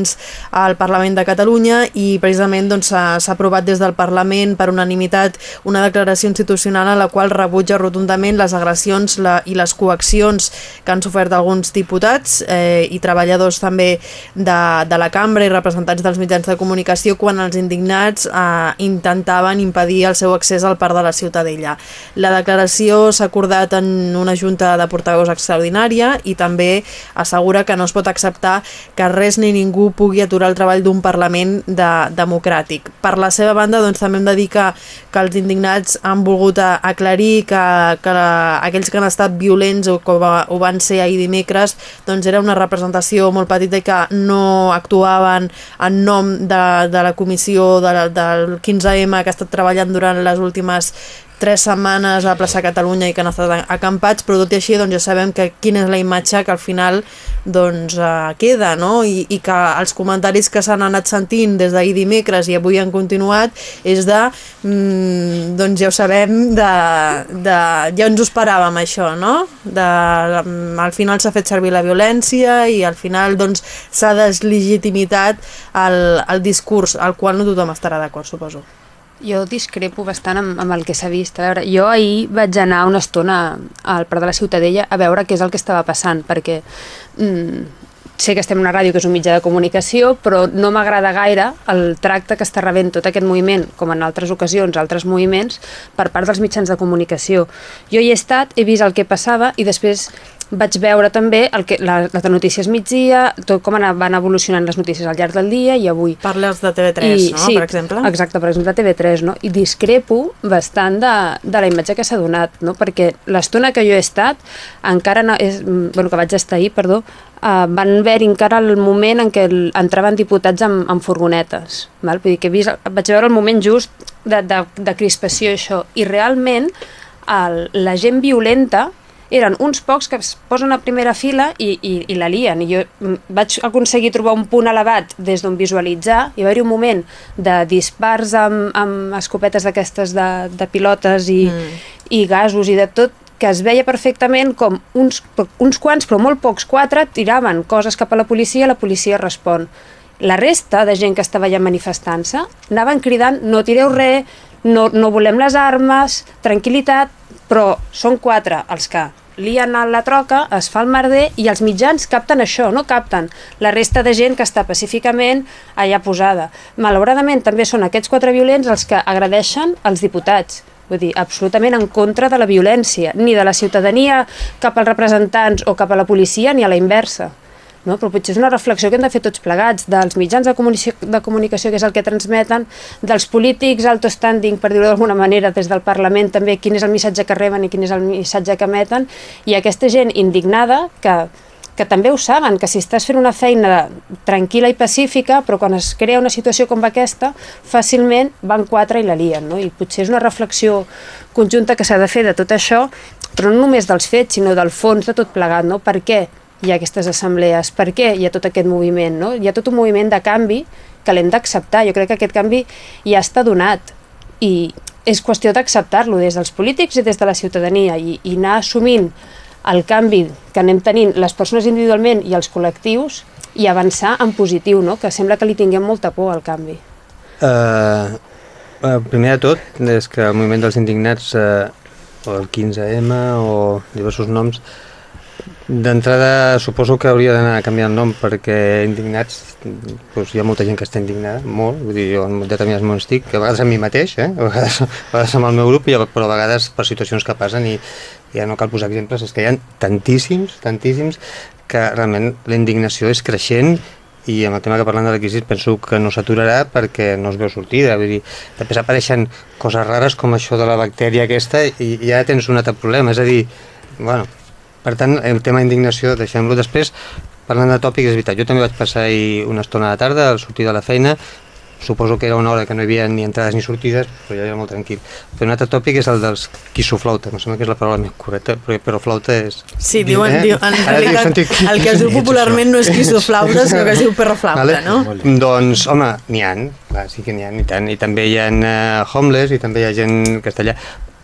incidents al Parlament de Catalunya i precisament doncs, s'ha s'ha aprovat des del Parlament per unanimitat una declaració institucional a la qual rebutja rotundament les agressions la, i les coaccions que han sofert alguns diputats eh, i treballadors també de, de la cambra i representants dels mitjans de comunicació quan els indignats eh, intentaven impedir el seu accés al parc de la Ciutadella. La declaració s'ha acordat en una junta de portaveus extraordinària i també assegura que no es pot acceptar que res ni ningú pugui aturar el treball d'un Parlament de, democràtic. Per la seva banda, doncs, també hem de dir que, que els indignats han volgut aclarir que, que la, aquells que han estat violents o que ho van ser ahir dimecres, doncs era una representació molt petita i que no actuaven en nom de, de la comissió de, del 15M que ha estat treballant durant les últimes tres setmanes a plaça Catalunya i que han estat acampats, però tot i així doncs, ja sabem que quina és la imatge que al final doncs, eh, queda, no? I, i que els comentaris que s'han anat sentint des d'ahir dimecres i avui han continuat és de, mm, doncs ja ho sabem, de, de, ja ens ho esperàvem això, no? De, mm, al final s'ha fet servir la violència i al final doncs s'ha deslegitimitat el, el discurs al qual no tothom estarà d'acord, suposo. Jo discrepo bastant amb, amb el que s'ha vist. A veure, jo ahir vaig anar una estona al Parc de la Ciutadella a veure què és el que estava passant, perquè mm, sé que estem en una ràdio que és un mitjà de comunicació, però no m'agrada gaire el tracte que està rebent tot aquest moviment, com en altres ocasions, altres moviments, per part dels mitjans de comunicació. Jo hi he estat, he vist el que passava i després vaig veure també el que, la, les notícies migdia, tot com ana- van evolucionant les notícies al llarg del dia i avui. Parles de TV3, I, no? sí, per exemple. Exacte, per exemple, TV3, no? I discrepo bastant de, de la imatge que s'ha donat, no? Perquè l'estona que jo he estat, encara no és... mm, Bueno, que vaig estar ahir, perdó, uh, van haver encara el moment en què el, entraven diputats amb, amb furgonetes, val? Vull dir que vist, vaig veure el moment just de, de, de crispació, això, i realment el, la gent violenta eren uns pocs que es posen a primera fila i, i, i la lien. I jo mm, vaig aconseguir trobar un punt elevat des d'on visualitzar. Hi va haver un moment de dispars amb, amb escopetes d'aquestes de, de pilotes i, mm. i gasos i de tot que es veia perfectament com uns, uns quants, però molt pocs, quatre, tiraven coses cap a la policia i la policia respon. La resta de gent que estava allà manifestant-se anaven cridant no tireu res, no, no volem les armes, tranquil·litat, però són quatre els que lien la troca, es fa el merder i els mitjans capten això, no capten la resta de gent que està pacíficament allà posada. Malauradament també són aquests quatre violents els que agradeixen els diputats. Vull dir, absolutament en contra de la violència, ni de la ciutadania cap als representants o cap a la policia, ni a la inversa. No? Però potser és una reflexió que hem de fer tots plegats, dels mitjans de comunicació, de comunicació, que és el que transmeten, dels polítics alto standing, per dir-ho d'alguna manera, des del Parlament també, quin és el missatge que reben i quin és el missatge que emeten, i aquesta gent indignada que, que també ho saben, que si estàs fent una feina tranquil·la i pacífica, però quan es crea una situació com aquesta, fàcilment van quatre i la lien, no? I potser és una reflexió conjunta que s'ha de fer de tot això, però no només dels fets, sinó del fons de tot plegat, no? Per què hi ha aquestes assemblees? Per què hi ha tot aquest moviment, no? Hi ha tot un moviment de canvi que l'hem d'acceptar. Jo crec que aquest canvi ja està donat i és qüestió d'acceptar-lo des dels polítics i des de la ciutadania i, i anar assumint el canvi que anem tenint les persones individualment i els col·lectius i avançar en positiu, no? que sembla que li tinguem molta por al canvi. Uh, uh, primer de tot, és que el moviment dels indignats, uh, o el 15M, o diversos noms, D'entrada suposo que hauria d'anar canviant el nom perquè indignats, doncs hi ha molta gent que està indignada, molt, vull dir, jo en determinats moments estic, a vegades amb mi mateix, eh? a, vegades, a vegades amb el meu grup, però a vegades per situacions que passen i ja no cal posar exemples, és que hi ha tantíssims, tantíssims, que realment la indignació és creixent i amb el tema que parlant de la crisi penso que no s'aturarà perquè no es veu sortida. Vull dir, després apareixen coses rares com això de la bactèria aquesta i ja tens un altre problema, és a dir bueno, per tant, el tema d'indignació, deixem-lo després. Parlant de tòpic, és veritat, jo també vaig passar ahir una estona de tarda al sortir de la feina, suposo que era una hora que no hi havia ni entrades ni sortides, però ja era molt tranquil. Però un altre tòpic és el dels quissoflauta, em sembla que és la paraula més correcta, però, però flauta és... Sí, diuen, eh? diuen en realitat, el que es diu popularment no és quissoflauta, sinó que es diu perroflauta, vale? no? Doncs, home, n'hi ha, clar, sí que n'hi ha, i tant, i també hi ha uh, homeless, i també hi ha gent castellà,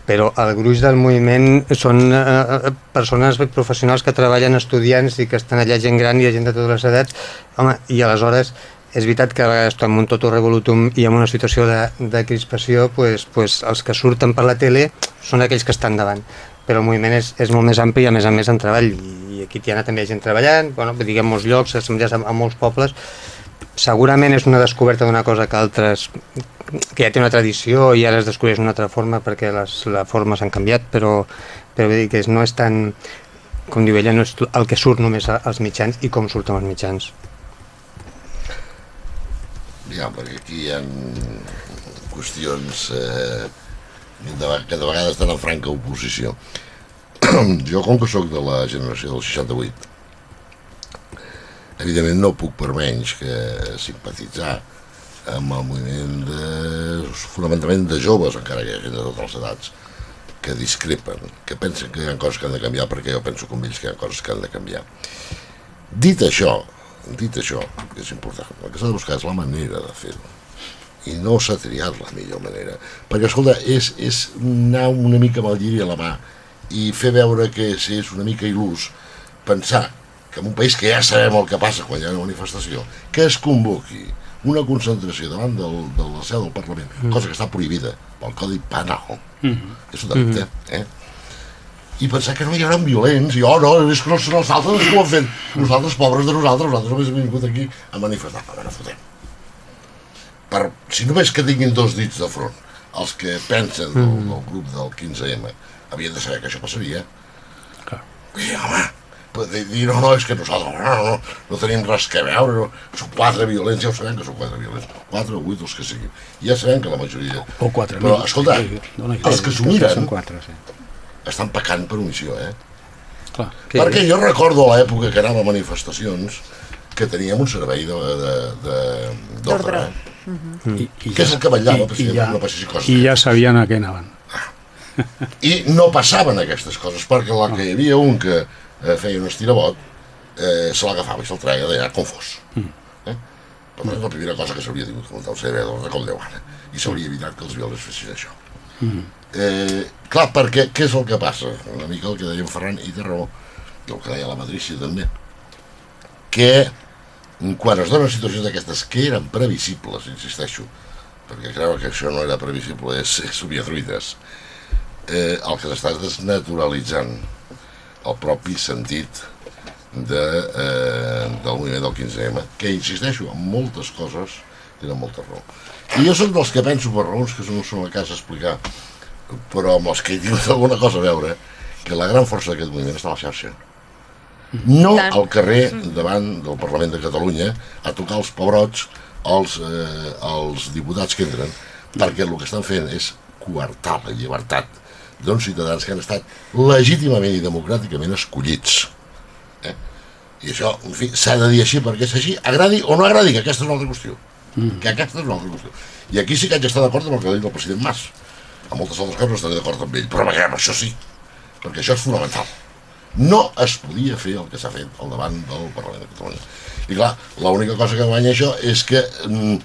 però el gruix del moviment són eh, eh, persones professionals que treballen, estudiants i que estan allà gent gran i gent de totes les edats, home, i aleshores és veritat que a vegades amb un toto revolutum i en una situació de, de crispació pues, pues els que surten per la tele són aquells que estan davant. Però el moviment és, és molt més ampli i a més a més en treball. I aquí Tiana també hi ha gent treballant bueno, diguem molts llocs, assemblees a, a molts pobles segurament és una descoberta d'una cosa que altres que ja té una tradició i ara es descobreix una altra forma perquè les, les formes han canviat però, però dir que no és tan com diu ella, no és el que surt només als mitjans i com surten els mitjans. Ja, perquè aquí hi ha qüestions eh, que de vegades estan en franca oposició. Jo com que sóc de la generació del 68 evidentment no puc per menys que simpatitzar amb el moviment de, fonamentalment de joves, encara que hi ha gent de totes les edats, que discrepen, que pensen que hi ha coses que han de canviar perquè jo penso com ells que hi ha coses que han de canviar. Dit això, dit això, que és important, el que s'ha de buscar és la manera de fer-ho i no s'ha triat la millor manera perquè escolta, és, és anar una mica amb el lliri a la mà i fer veure que és una mica il·lus pensar que en un país que ja sabem el que passa quan hi ha una manifestació, que es convoqui una concentració davant del, de la seu del Parlament, mm. cosa que està prohibida pel Codi Penal, mm -hmm. és un delicte, mm -hmm. eh? i pensar que no hi haurà violents, i oh no, és que no són els altres els que ho han fet, nosaltres, pobres de nosaltres, nosaltres només hem vingut aquí a manifestar, a veure, fotem. Per, si només que tinguin dos dits de front, els que pensen del, mm. del grup del 15M, havien de saber que això passaria. Clar. I, home, dir no, no, és que nosaltres no, no, no, no tenim res que veure, no. són quatre violents, ja ho sabem que són quatre violents, quatre o vuit els que siguin, ja sabem que la majoria... O quatre Però, escolta, els que s'ho miren quatre, sí. estan pecant per omissió, eh? Clar. Perquè jo recordo a l'època que anava a manifestacions que teníem un servei d'ordre, uh -huh. I, i que és el que vetllava i, i, ja, no passessin coses. I ja sabien a què anaven. I no passaven aquestes coses, perquè la que hi havia un que eh, feia un estirabot, eh, se l'agafava i se'l treia d'allà com fos. Mm. Eh? Per tant, la primera cosa que s'hauria tingut com el CB de com Déu ara, i s'hauria evitat que els violents fessin això. Mm. Eh, clar, perquè què és el que passa? Una mica el que deia en Ferran, i té raó, i el que deia la Matrícia també, que quan es donen situacions d'aquestes que eren previsibles, insisteixo, perquè creure que això no era previsible és, és obviar truites, eh, el que s'està desnaturalitzant el propi sentit de, eh, del moviment del 15M, que insisteixo, en moltes coses tenen molta raó. I jo soc dels que penso per raons que no són a casa explicar, però amb els que hi tinc alguna cosa a veure, que la gran força d'aquest moviment està a la xarxa. No al carrer davant del Parlament de Catalunya a tocar els pebrots als, eh, als diputats que entren, perquè el que estan fent és coartar la llibertat d'uns ciutadans que han estat legítimament i democràticament escollits. Eh? I això, en fi, s'ha de dir així perquè és així, agradi o no agradi, que aquesta és una altra qüestió. Mm. Que aquesta és una altra qüestió. I aquí sí que haig d'estar d'acord amb el que ha dit el president Mas. A moltes altres coses no estaré d'acord amb ell, però amb això sí, perquè això és fonamental. No es podia fer el que s'ha fet al davant del Parlament de Catalunya. I clar, l'única cosa que guanya això és que mm,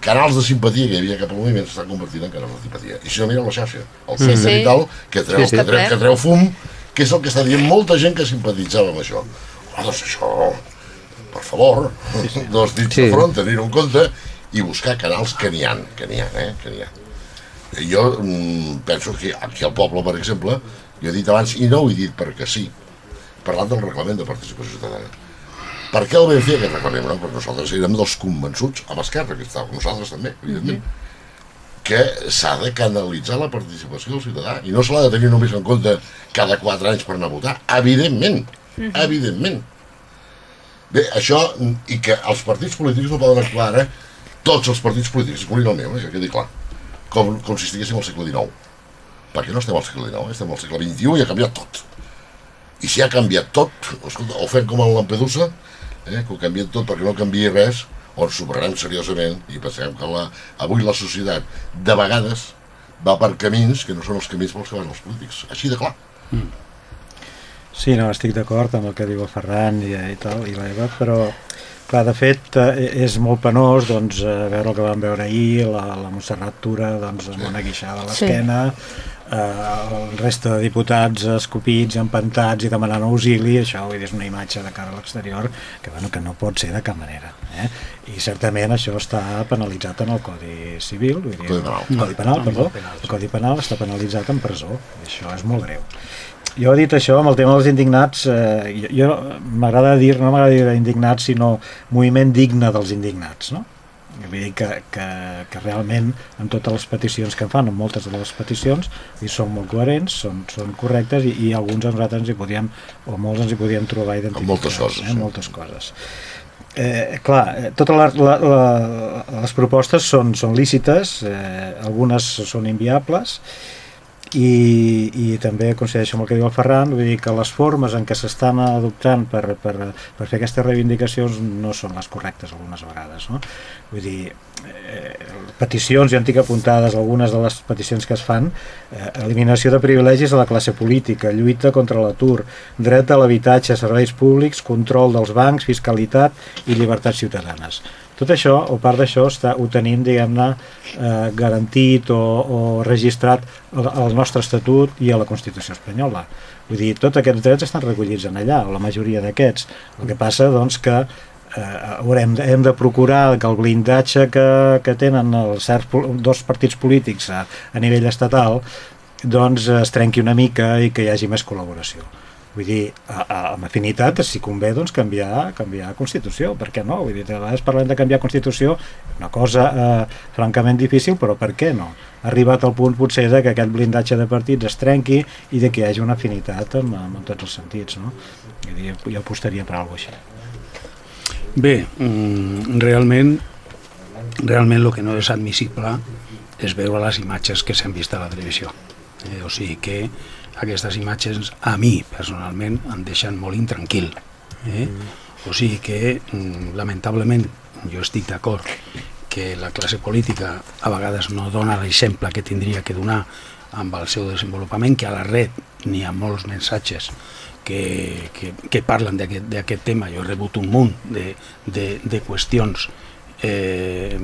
canals de simpatia que hi havia cap al moviment s'estan convertint en canals de simpatia. I si no mira la xarxa, el Twitter Sí. i tal, que treu, Sí, sí. que, treu, que treu fum, que és el que està dient molta gent que simpatitzava amb això. Ah, doncs això, per favor, dos dits Sí. de front, tenir-ho en compte i buscar canals que n'hi ha, que n'hi ha, eh, que n'hi ha. Jo mm, penso que aquí al poble, per exemple, jo he dit abans, i no ho he dit perquè sí, parlant del reglament de participació ciutadana. Per què el vam fer aquest reglament? No? Perquè nosaltres érem dels convençuts, amb Esquerra que estava, nosaltres també, evidentment, que s'ha de canalitzar la participació del ciutadà i no se l'ha de tenir només en compte cada quatre anys per anar a votar, evidentment, evidentment. Bé, això, i que els partits polítics no poden actuar ara, tots els partits polítics, incloent el meu, eh, que quedi clar, com, com si estiguéssim al segle XIX. Perquè no estem al segle XIX, eh, estem al segle XXI i ha canviat tot. I si ha canviat tot, escolta, o fem com el Lampedusa, eh, que ho canviem tot perquè no canviï res, o ens superarem seriosament i pensem que la, avui la societat de vegades va per camins que no són els camins pels que van els polítics. Així de clar. Sí, no, estic d'acord amb el que diu el Ferran i, i tal, i l'Eva, però clar, de fet eh, és molt penós doncs, eh, veure el que vam veure ahir, la, la Montserrat Tura doncs, amb una guixada a l'esquena, eh, el resta de diputats escopits, empantats i demanant auxili, això vull dir, és una imatge de cara a l'exterior que, bueno, que no pot ser de cap manera. Eh? I certament això està penalitzat en el Codi Civil, vull dir, Codi penal. el Codi Penal, perdó, el Codi Penal està penalitzat en presó, i això és molt greu. Jo he dit això amb el tema dels indignats, eh, jo, jo m'agrada dir, no m'agrada dir indignats, sinó moviment digne dels indignats, no? Vull dir que, que, que realment en totes les peticions que fan, en moltes de les peticions, i són molt coherents, són, són correctes i, i alguns a nosaltres ens hi podíem, o molts ens hi podíem trobar identificats. moltes coses, Eh? sí. Moltes coses. Eh, clar, eh, totes la, les propostes són, són lícites, eh, algunes són inviables, i, i també coincideixo amb el que diu el Ferran, vull dir que les formes en què s'estan adoptant per, per, per fer aquestes reivindicacions no són les correctes algunes vegades. No? Vull dir, eh, peticions, jo en tinc apuntades algunes de les peticions que es fan, eh, eliminació de privilegis a la classe política, lluita contra l'atur, dret a l'habitatge, serveis públics, control dels bancs, fiscalitat i llibertats ciutadanes. Tot això, o part d'això, ho tenim, diguem-ne, eh, garantit o, o registrat al, al nostre estatut i a la Constitució espanyola. Vull dir, tots aquests drets estan recollits en allà, o la majoria d'aquests. El que passa, doncs, que eh, haurem hem de procurar que el blindatge que, que tenen els certs, dos partits polítics a, a nivell estatal doncs es trenqui una mica i que hi hagi més col·laboració. Vull dir, a, a, amb afinitat, si convé, doncs, canviar, canviar Constitució, per què no? Vull dir, a vegades parlem de canviar Constitució, una cosa eh, francament difícil, però per què no? Ha arribat al punt, potser, de que aquest blindatge de partits es trenqui i de que hi hagi una afinitat en, en tots els sentits, no? Vull dir, jo apostaria per alguna cosa així. Bé, mm, realment, realment el que no és admissible és veure les imatges que s'han vist a la televisió. Eh, o sigui que aquestes imatges a mi personalment em deixen molt intranquil. Eh? O sigui que mm, lamentablement jo estic d'acord que la classe política a vegades no dona l'exemple que tindria que donar amb el seu desenvolupament, que a la red n'hi ha molts missatges que, que, que parlen d'aquest tema. Jo he rebut un munt de, de, de qüestions, eh,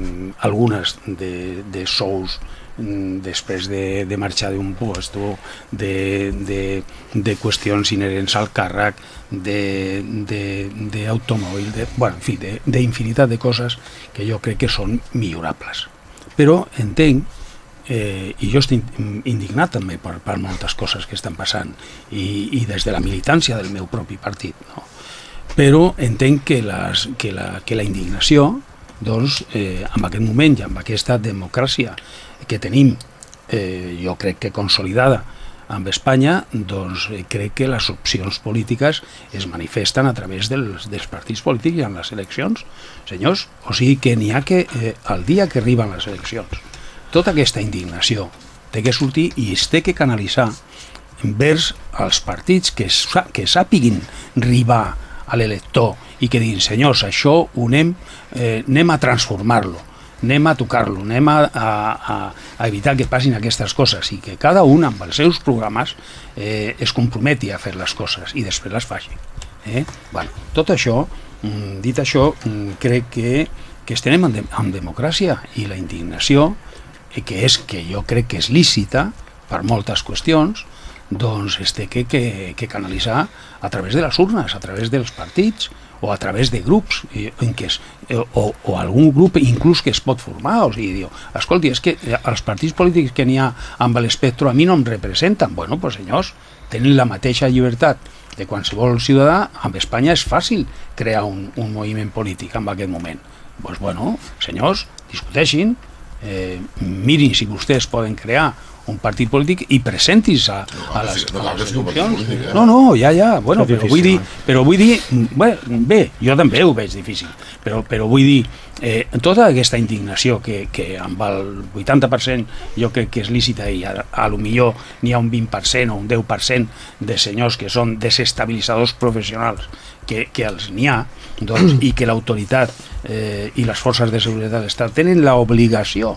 algunes de, de sous mm, després de, de marxar d'un puesto, de, de, de qüestions inherents al càrrec, d'automòbil, de, bueno, en fi, d'infinitat de, de coses que jo crec que són millorables. Però entenc eh, i jo estic indignat també per, per moltes coses que estan passant i, i des de la militància del meu propi partit no? però entenc que, les, que, la, que la indignació doncs, eh, en aquest moment i amb aquesta democràcia que tenim eh, jo crec que consolidada amb Espanya, doncs eh, crec que les opcions polítiques es manifesten a través dels, dels partits polítics i en les eleccions, senyors. O sigui que n'hi ha que, eh, el dia que arriben les eleccions, tota aquesta indignació té que sortir i es té que canalitzar vers els partits que, que sàpiguin ribar a l'elector i que diguin, senyors, això ho anem, eh, anem a transformar-lo anem a tocar-lo, anem a, a, a evitar que passin aquestes coses i que cada un amb els seus programes eh, es comprometi a fer les coses i després les faci. Eh? Bueno, tot això, mm, dit això, mm, crec que, que estem en, de, en democràcia i la indignació, eh, que és que jo crec que és lícita per moltes qüestions, doncs es té que, que, que canalitzar a través de les urnes, a través dels partits, o a través de grups en què es, eh, o, o algun grup inclús que es pot formar o sigui, diu, escolti, és que eh, els partits polítics que n'hi ha amb l'espectro a mi no em representen. Bueno, pues senyors, tenen la mateixa llibertat de qualsevol ciutadà. Amb Espanya és fàcil crear un, un moviment polític en aquest moment. Pues bueno, senyors, discuteixin eh, mirin si vostès poden crear un partit polític i presentis a, a les, no, a les eleccions. eh? No, no, ja, ja, bueno, però vull dir, però vull dir, bé, bé, jo també ho veig difícil, però, però vull dir, eh, tota aquesta indignació que, que amb el 80% jo crec que és lícita i a, a lo millor n'hi ha un 20% o un 10% de senyors que són desestabilitzadors professionals que, que els n'hi ha doncs, i que l'autoritat eh, i les forces de seguretat de l'Estat tenen l'obligació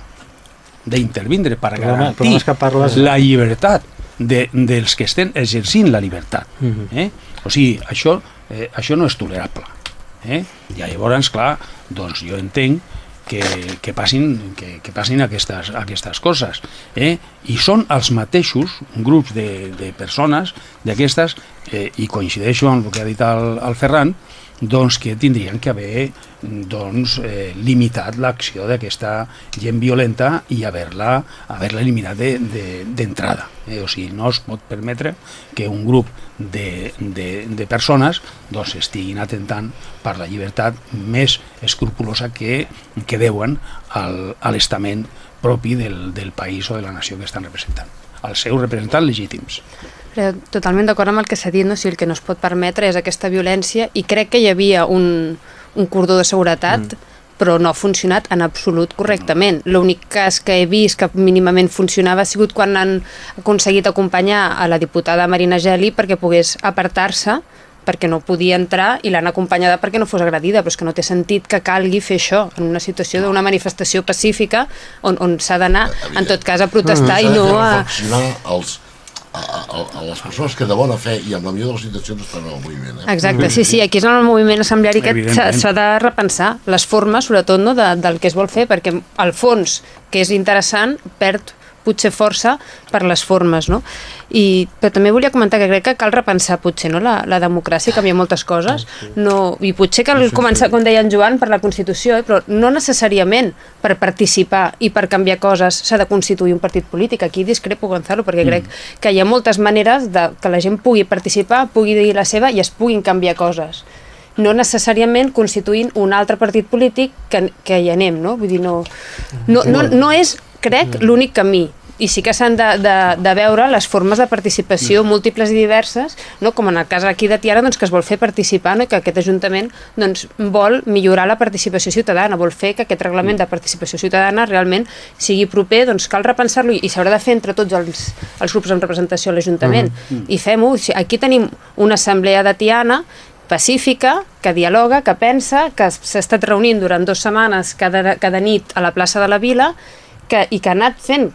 d'intervindre per home, garantir que parles- la llibertat de, dels que estem exercint la llibertat. Eh? O sigui, això, eh, això no és tolerable. Eh? I llavors, clar, doncs jo entenc que, que, passin, que, que passin aquestes, aquestes coses. Eh? I són els mateixos grups de, de persones d'aquestes, eh, i coincideixo amb el que ha dit el, el Ferran, doncs que tindrien que haver doncs, eh, limitat l'acció d'aquesta gent violenta i haver-la haver eliminat d'entrada. De, de, eh? O sigui, no es pot permetre que un grup de, de, de persones doncs, estiguin atentant per la llibertat més escrupulosa que, que deuen al, a l'estament propi del, del país o de la nació que estan representant, els seus representants legítims. Eh, Totalment d'acord amb el que s'ha dit, no? o sigui, el que no es pot permetre és aquesta violència i crec que hi havia un, un cordó de seguretat mm però no ha funcionat en absolut correctament. L'únic cas que he vist que mínimament funcionava ha sigut quan han aconseguit acompanyar a la diputada Marina Geli perquè pogués apartar-se perquè no podia entrar i l'han acompanyada perquè no fos agredida, però és que no té sentit que calgui fer això en una situació d'una manifestació pacífica on, on s'ha d'anar, en tot cas, a protestar i S'ha de no a... els, a, a, a les persones que de bona fe i amb la millor de les intencions estan en el moviment. Eh? Exacte, sí, sí, aquí és en el moviment assembleari que s'ha de repensar les formes, sobretot, no, de, del que es vol fer, perquè el fons, que és interessant, perd potser força per les formes, no? I, però també volia comentar que crec que cal repensar potser no? la, la democràcia, canvia moltes coses, no, i potser cal començar, com deia en Joan, per la Constitució, eh? però no necessàriament per participar i per canviar coses s'ha de constituir un partit polític. Aquí discrepo, Gonzalo, perquè crec que hi ha moltes maneres de que la gent pugui participar, pugui dir la seva i es puguin canviar coses no necessàriament constituint un altre partit polític que, que hi anem, no? Vull dir, no, no, no, no és, crec, l'únic camí i sí que s'han de, de, de veure les formes de participació múltiples i diverses, no? com en el cas aquí de Tiana, doncs, que es vol fer participar no? i que aquest Ajuntament doncs, vol millorar la participació ciutadana, vol fer que aquest reglament de participació ciutadana realment sigui proper, doncs cal repensar-lo i, i s'haurà de fer entre tots els, els grups amb representació a l'Ajuntament. I fem-ho, aquí tenim una assemblea de Tiana pacífica, que dialoga, que pensa, que s'ha estat reunint durant dues setmanes cada, cada nit a la plaça de la Vila que, i que ha anat fent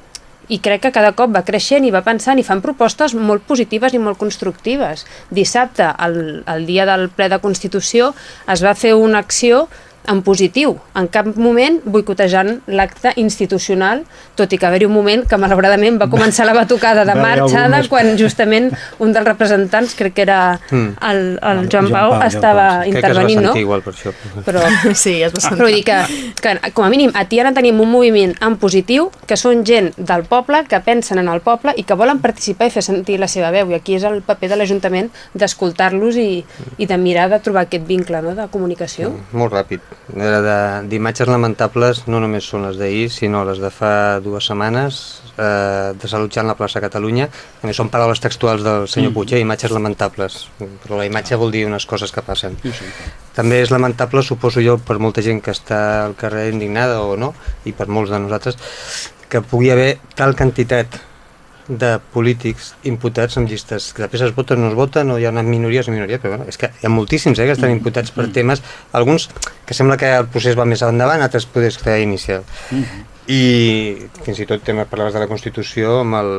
i crec que cada cop va creixent i va pensant i fan propostes molt positives i molt constructives. Dissabte, el, el dia del ple de Constitució, es va fer una acció en positiu, en cap moment boicotejant l'acte institucional, tot i que haver-hi un moment que malauradament va començar la batucada de marxada quan justament un dels representants, crec que era el, el El Joan Pau, estava Pau, sí. Crec que es va intervenint, no? igual per això. Però Sí, es va sentir. però vull dir que, que, com a mínim, a Tiana tenim un moviment en positiu, que són gent del poble, que pensen en el poble i que volen participar i fer sentir la seva veu. I aquí és el paper de l'Ajuntament d'escoltar-los i, i de mirar de trobar aquest vincle no?, de comunicació. Molt ràpid. D'imatges lamentables no només són les d'ahir, sinó les de fa dues setmanes, eh, desallotjant la plaça Catalunya. A més, són paraules textuals del senyor Puig, eh, imatges lamentables. Però la imatge vol dir unes coses que passen. Sí, sí. També és lamentable, suposo jo, per molta gent que està al carrer indignada o no, i per molts de nosaltres, que pugui haver tal quantitat de polítics imputats amb llistes que després es voten o no es voten o hi ha una minories o minories, però bueno, és que hi ha moltíssims eh, que estan imputats per temes, alguns que sembla que el procés va més endavant, altres poders que inicial. I fins i tot temes parlaves de la Constitució, amb el,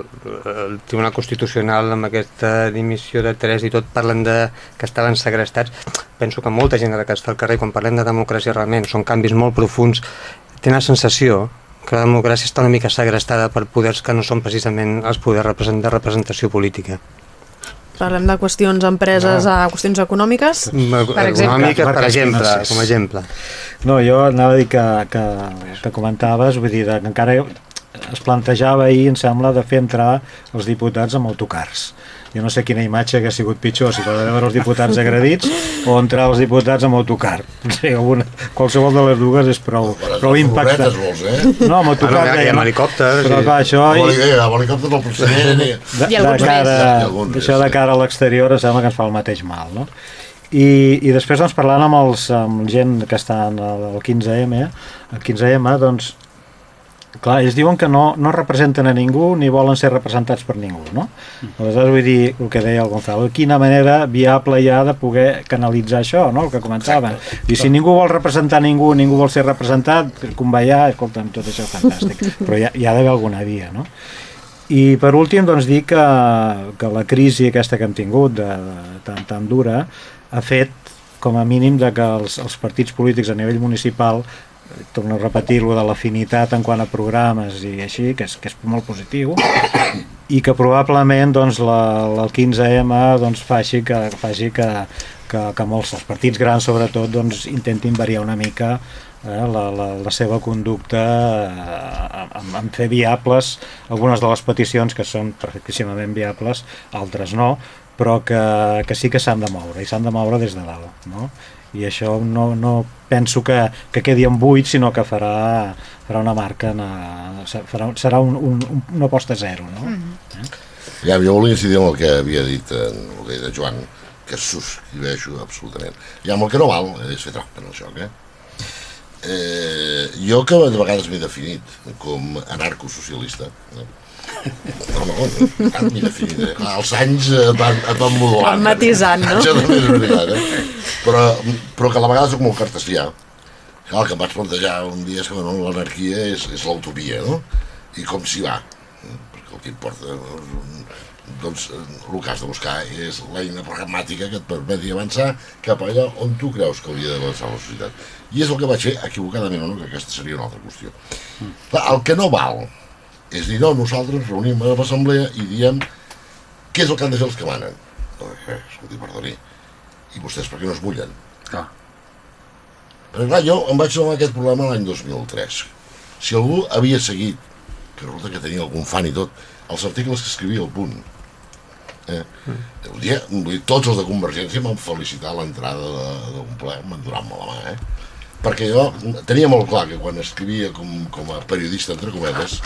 el Tribunal Constitucional, amb aquesta dimissió de tres i tot, parlen de que estaven segrestats. Penso que molta gent que està al carrer, quan parlem de democràcia realment, són canvis molt profuns, tenen la sensació que la democràcia està una mica segrestada per poders que no són precisament els poders de representació política. Parlem de qüestions empreses a qüestions econòmiques. Per exemple. Econòmiques, per exemple, com a exemple. No, jo anava a dir que, que, que comentaves, vull dir, que encara es plantejava ahir, em sembla, de fer entrar els diputats amb autocars. Jo no sé quina imatge hagués sigut pitjor, si de veure els diputats agredits o entrar els diputats amb autocar. Sigui, alguna, qualsevol de les dues és prou, prou impactant. vols, eh? No, amb autocar, Bueno, hi ha- ha no? helicòpters Però i- clar, això... Amb I, helicòpter, amb helicòpter del president... i- de, I de cara, més. Això de sí. cara a l'exterior em sembla que ens fa el mateix mal, no? I, i després doncs, parlant amb, els, amb gent que està en el, el 15M, el 15M, doncs, clar, ells diuen que no, no representen a ningú ni volen ser representats per ningú, no? Aleshores vull dir el que deia el Gonzalo, quina manera viable hi ha de poder canalitzar això, no? El que comentaven. I si ningú vol representar ningú, ningú vol ser representat, convaiar, escolta'm, tot això és fantàstic. Però hi ha, hi ha d'haver alguna via, no? I per últim doncs dir que, que la crisi aquesta que hem tingut de, de, tan, tan dura ha fet com a mínim de que els, els partits polítics a nivell municipal torno a repetir lo de l'afinitat en quant a programes i així, que és, que és molt positiu i que probablement doncs, la, la 15M doncs, faci, que, faci que, que, que molts, els partits grans sobretot doncs, intentin variar una mica eh, la, la, la seva conducta eh, en fer viables algunes de les peticions que són perfectíssimament viables, altres no, però que, que sí que s'han de moure i s'han de moure des de dalt. No? I això no, no penso que, que quedi en buit, sinó que farà, farà una marca, en, farà, serà un, un, un, una posta zero. No? Mm. Ja, jo volia incidir en el que havia dit en el que de Joan, que subscriveixo absolutament. I amb el que no val és fer trampa en el joc, eh? eh jo que de vegades m'he definit com anarcosocialista, no? No, no, definit. Eh? Clar, els anys et van, et van modulant. Van matisant, no? Això també és veritat, eh? Però, però que a la vegada soc molt cartesià. Clar, el que em vaig plantejar un dia és que bueno, l'anarquia és, és l'utopia, no? I com s'hi va? Perquè el que importa, doncs, el que has de buscar és l'eina pragmàtica que et permeti avançar cap allà on tu creus que hauria d'avançar la societat. I és el que vaig fer equivocadament o no, que aquesta seria una altra qüestió. Clar, el que no val és dir, no, nosaltres ens reunim a l'assemblea i diem què és el que han de fer els que manen. Eh, escolti, perdoni, i vostès per què no es mullen? Clar. Perquè clar, jo em vaig trobar aquest problema l'any 2003. Si algú havia seguit, que resulta que tenia algun fan i tot, els articles que escrivia al punt, eh, un dia, tots els de Convergència m'han felicitat l'entrada d'un ple, m'han donat-me la mà, eh? Perquè jo tenia molt clar que quan escrivia com, com a periodista, entre cometes,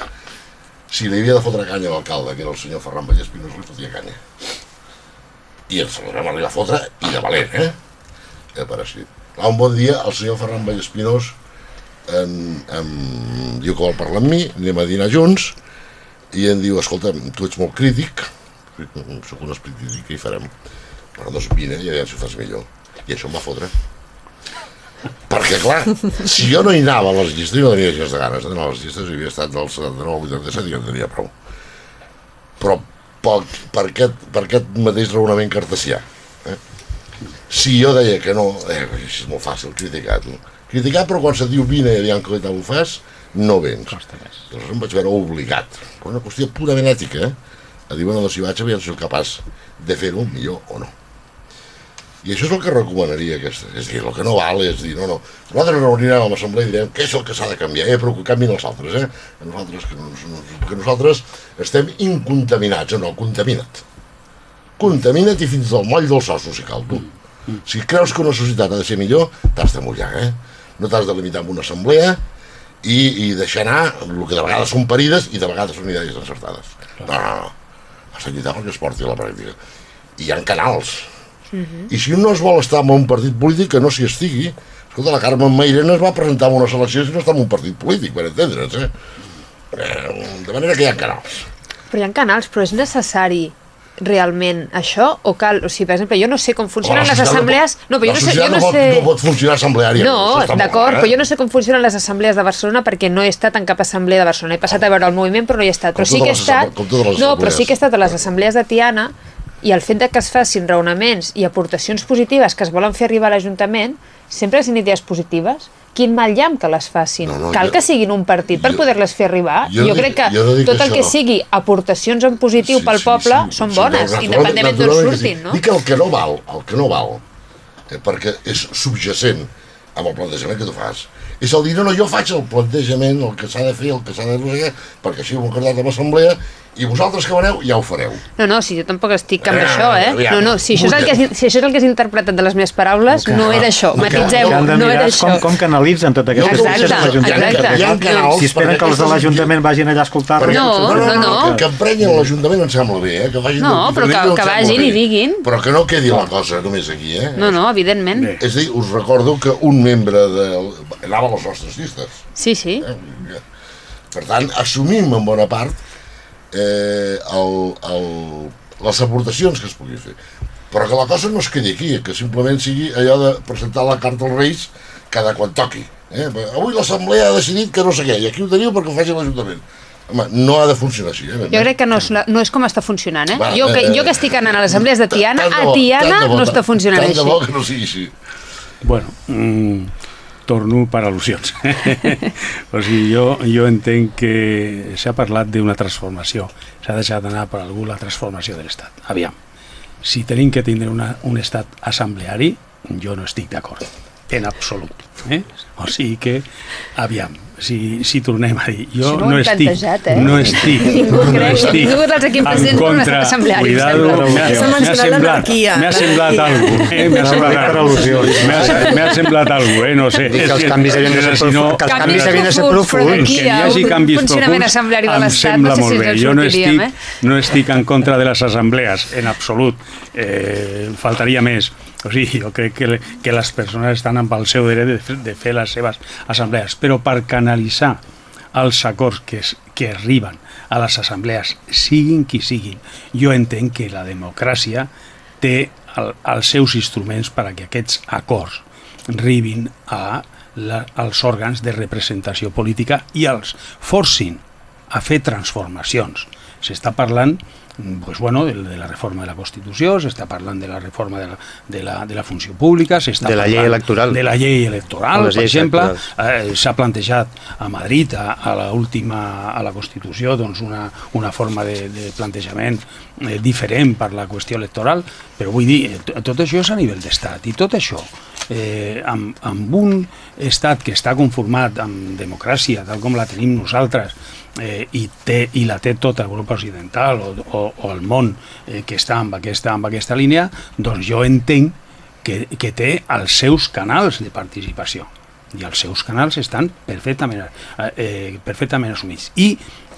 si li havia de fotre canya a l'alcalde, que era el senyor Ferran Vallespinós, li fotia canya. I ens el vam arribar a fotre, i de valent, eh? eh per escrit. Clar, un bon dia el senyor Ferran Vallespinós em, em diu que vol parlar amb mi, anem a dinar junts, i em diu, escolta, tu ets molt crític, sóc un esperit crític, què hi farem? Però doncs vine i a veure si ho fas millor. I això em va fotre. Perquè, clar, si jo no hi anava a les llistes, jo no tenia gens de ganes d'anar a les llistes, hi havia estat del 79 al 87 i ja en tenia prou. Però per, per, aquest, per aquest mateix raonament cartesià, eh? si jo deia que no, eh, és molt fàcil criticar, tu. criticar, però quan se't diu vine i aviam que ho fas, no vens. Llavors em vaig veure obligat, per una qüestió purament ètica, eh? a dir, bueno, si vaig aviam si soc capaç de fer-ho millor o no. I això és el que recomanaria aquesta. És dir, el que no val és dir, no, no, nosaltres reunirem a l'assemblea i direm què és el que s'ha de canviar, eh, però que canvin els altres, eh? Que nosaltres, que, que nosaltres estem incontaminats, no, contamina't. Contamina't i fins al moll dels ossos, si cal, tu. Si creus que una societat ha de ser millor, t'has de mullar, eh? No t'has de limitar amb una assemblea i, i deixar anar el que de vegades són parides i de vegades són idees encertades. No, no, no. Has de lluitar perquè es porti a la pràctica. I hi ha canals. I si un no es vol estar en un partit polític, que no s'hi estigui. Escolta, la Carmen Mairena es va presentar en unes eleccions i no està en un partit polític, per entendre'ns, eh? De manera que hi ha canals. Però hi ha canals, però és necessari realment això o cal, o sigui, per exemple, jo no sé com funcionen les no assemblees... pot- No, però jo no sé... Jo no no pot- sé... no pot funcionar assembleària. No, d'acord, eh? però jo no sé com funcionen les assemblees de Barcelona perquè no he estat en cap assemblea de Barcelona. He passat a veure el moviment, però no hi he estat. Com Però sí que he estat... No, però sí que he estat a les assemblees de Tiana i el fet de que es facin raonaments i aportacions positives que es volen fer arribar a l'Ajuntament, sempre són idees positives. Quin mal llamp que les facin. No, no, Cal jo- que siguin un partit per poder-les fer arribar. jo Jo, crec que jo no tot el que això. sigui aportacions en positiu pel poble són bones, naturalment- independentment d'on surtin, sí. no? Dic el que no val, el que no val, eh, perquè és subjacent amb el plantejament que tu fas, és el dir, no, no, jo faig el plantejament, el que s'ha de fer, el que s'ha de què, perquè així ho hem acordat amb l'assemblea, i vosaltres que veneu ja ho fareu. No, no, si jo tampoc estic amb Ah, això, eh? aviam, No, no, si això, és el que si això és el que és interpretat de les meves paraules, no era això, matitzeu, no mirar era és com, això. com canalitzen Jo Exacte, procés a l'Ajuntament. Si esperen que els de aquestes- l'Ajuntament vagin allà a escoltar Perquè- No, no, no. Que emprenyen l'Ajuntament em sembla bé, eh? Que vagin No, però que- que vagin i diguin. Però que no quedi la cosa només aquí, eh? No, no, evidentment. Bé. És a dir, us recordo que un membre de... anava a les nostres llistes. Sí, sí. Eh? Per tant, assumim en bona part eh, el, el, les aportacions que es pugui fer. Però que la cosa no es quedi aquí, que simplement sigui allò de presentar la carta als Reis cada quan toqui. Eh? Avui l'Assemblea ha decidit que no sé què, i aquí ho teniu perquè ho faci l'Ajuntament. Home, no ha de funcionar així. Eh? Jo crec que no és, la, no és com està funcionant, eh? Va, Jo que, eh, jo que estic anant a les assemblees de Tiana, Tant de a bo, Tiana tant bo, no està funcionant tant així. de bo que no sigui així. Bueno, mm, torno per al·lusions. o sigui, jo, jo entenc que s'ha parlat d'una transformació, s'ha deixat anar per algú la transformació de l'Estat. Aviam, si tenim que tindre una, un Estat assembleari, jo no estic d'acord, en absolut. Eh? O sigui que, aviam, si, si tornem a dir, jo no no estic, eh? no estic, Ningú no crec, estic ningú dels aquí en presents no contra, cuidado, m'ha- semblat, m'ha semblat algo, eh? m'ha semblat Per al·lusions. M'ha semblat algo, eh? No sé. Dic que els canvis havien de ser si no, profunds, que els canvis havien de ser profunds, que hi hagi un canvis profunds em sembla no molt bé. Jo no estic, eh? no estic en contra de les assemblees, en absolut. Eh, faltaria més. O sigui, jo crec que, que les persones estan amb el seu dret de, de fer les seves assemblees, però per canalitzar els acords que, es, que arriben a les assemblees, siguin qui siguin, jo entenc que la democràcia té el, els seus instruments per a que aquests acords arribin a la, als òrgans de representació política i els forcin a fer transformacions. S'està parlant pues bueno, de, de la reforma de la Constitució, s'està parlant de la reforma de la, de la, de la funció pública, s'està De la llei electoral. De la llei electoral, per exemple, eh, s'ha plantejat a Madrid, a, a la última a la Constitució, doncs una, una forma de, de plantejament eh, diferent per la qüestió electoral, però vull dir, eh, tot això és a nivell d'estat, i tot això eh, amb, amb un estat que està conformat amb democràcia, tal com la tenim nosaltres, eh, i, té, i la té tota Europa Occidental o, o, o el món eh, que està amb aquesta, amb aquesta línia, doncs jo entenc que, que té els seus canals de participació i els seus canals estan perfectament, eh, eh, perfectament assumits. I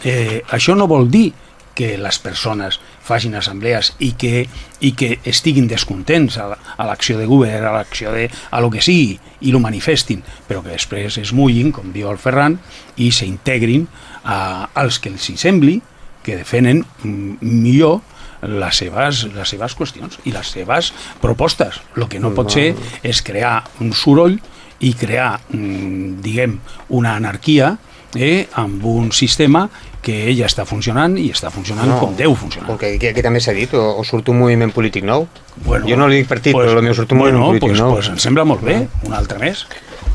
eh, això no vol dir que les persones facin assemblees i que, i que estiguin descontents a, la- a l'acció de govern, a l'acció de... a lo que sigui, i lo manifestin, però que després es mullin, com diu el Ferran, i s'integrin a, als que els hi sembli que defenen mm, millor les seves, les seves qüestions i les seves propostes. El que no pot ser és crear un soroll i crear, mm, diguem, una anarquia eh, amb un sistema que ja està funcionant i està funcionant no, com deu funcionar. Com que aquí, aquí també s'ha dit, o, o surt un moviment polític nou. Bueno, jo no li dic partit, però el meu surt un bueno, moviment polític pues, nou. Pues em sembla molt bé, un altre més.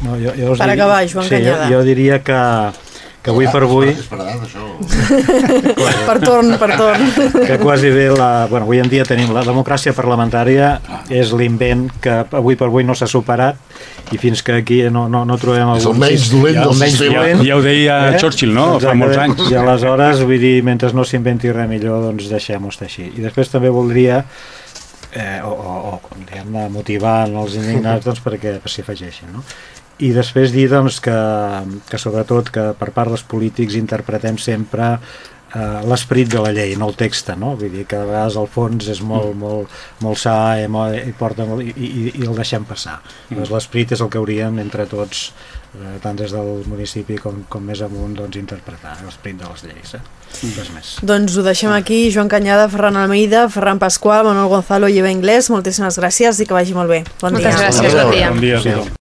No, jo, jo us Per acabar, Joan sí, jo, Canyada. jo diria que, que avui per avui És per edat, això. Per torn, per torn. que quasi bé la, bueno, avui en dia tenim la democràcia parlamentària és l'invent que avui per avui no s'ha superat i fins que aquí no, no, no trobem És el algun menys dolent el del menys sistema. dolent, Ja ho deia Churchill, no? Fa Exacte. molts anys. I aleshores, vull dir, mentre no s'inventi res millor, doncs deixem-ho estar així. I després també voldria eh, o, o, o diguem-ne, motivar els indignats doncs, perquè s'hi afegeixin. No? I després dir doncs, que, que sobretot que per part dels polítics interpretem sempre eh, l'esperit de la llei, no el text, no? Vull dir que a vegades el fons és molt, molt, molt sa i, molt, i, porta molt, i, i, i el deixem passar. Doncs l'esperit és el que hauríem entre tots, eh, tant des del municipi com, com més amunt, doncs, interpretar l'esperit de les lleis. Eh? Res més. Doncs ho deixem aquí. Joan Canyada, Ferran Almeida, Ferran Pasqual, Manuel Gonzalo i Eva Inglés. Moltíssimes gràcies i que vagi molt bé. Bon Moltes dia. gràcies, bon dia. Bon dia a tothom.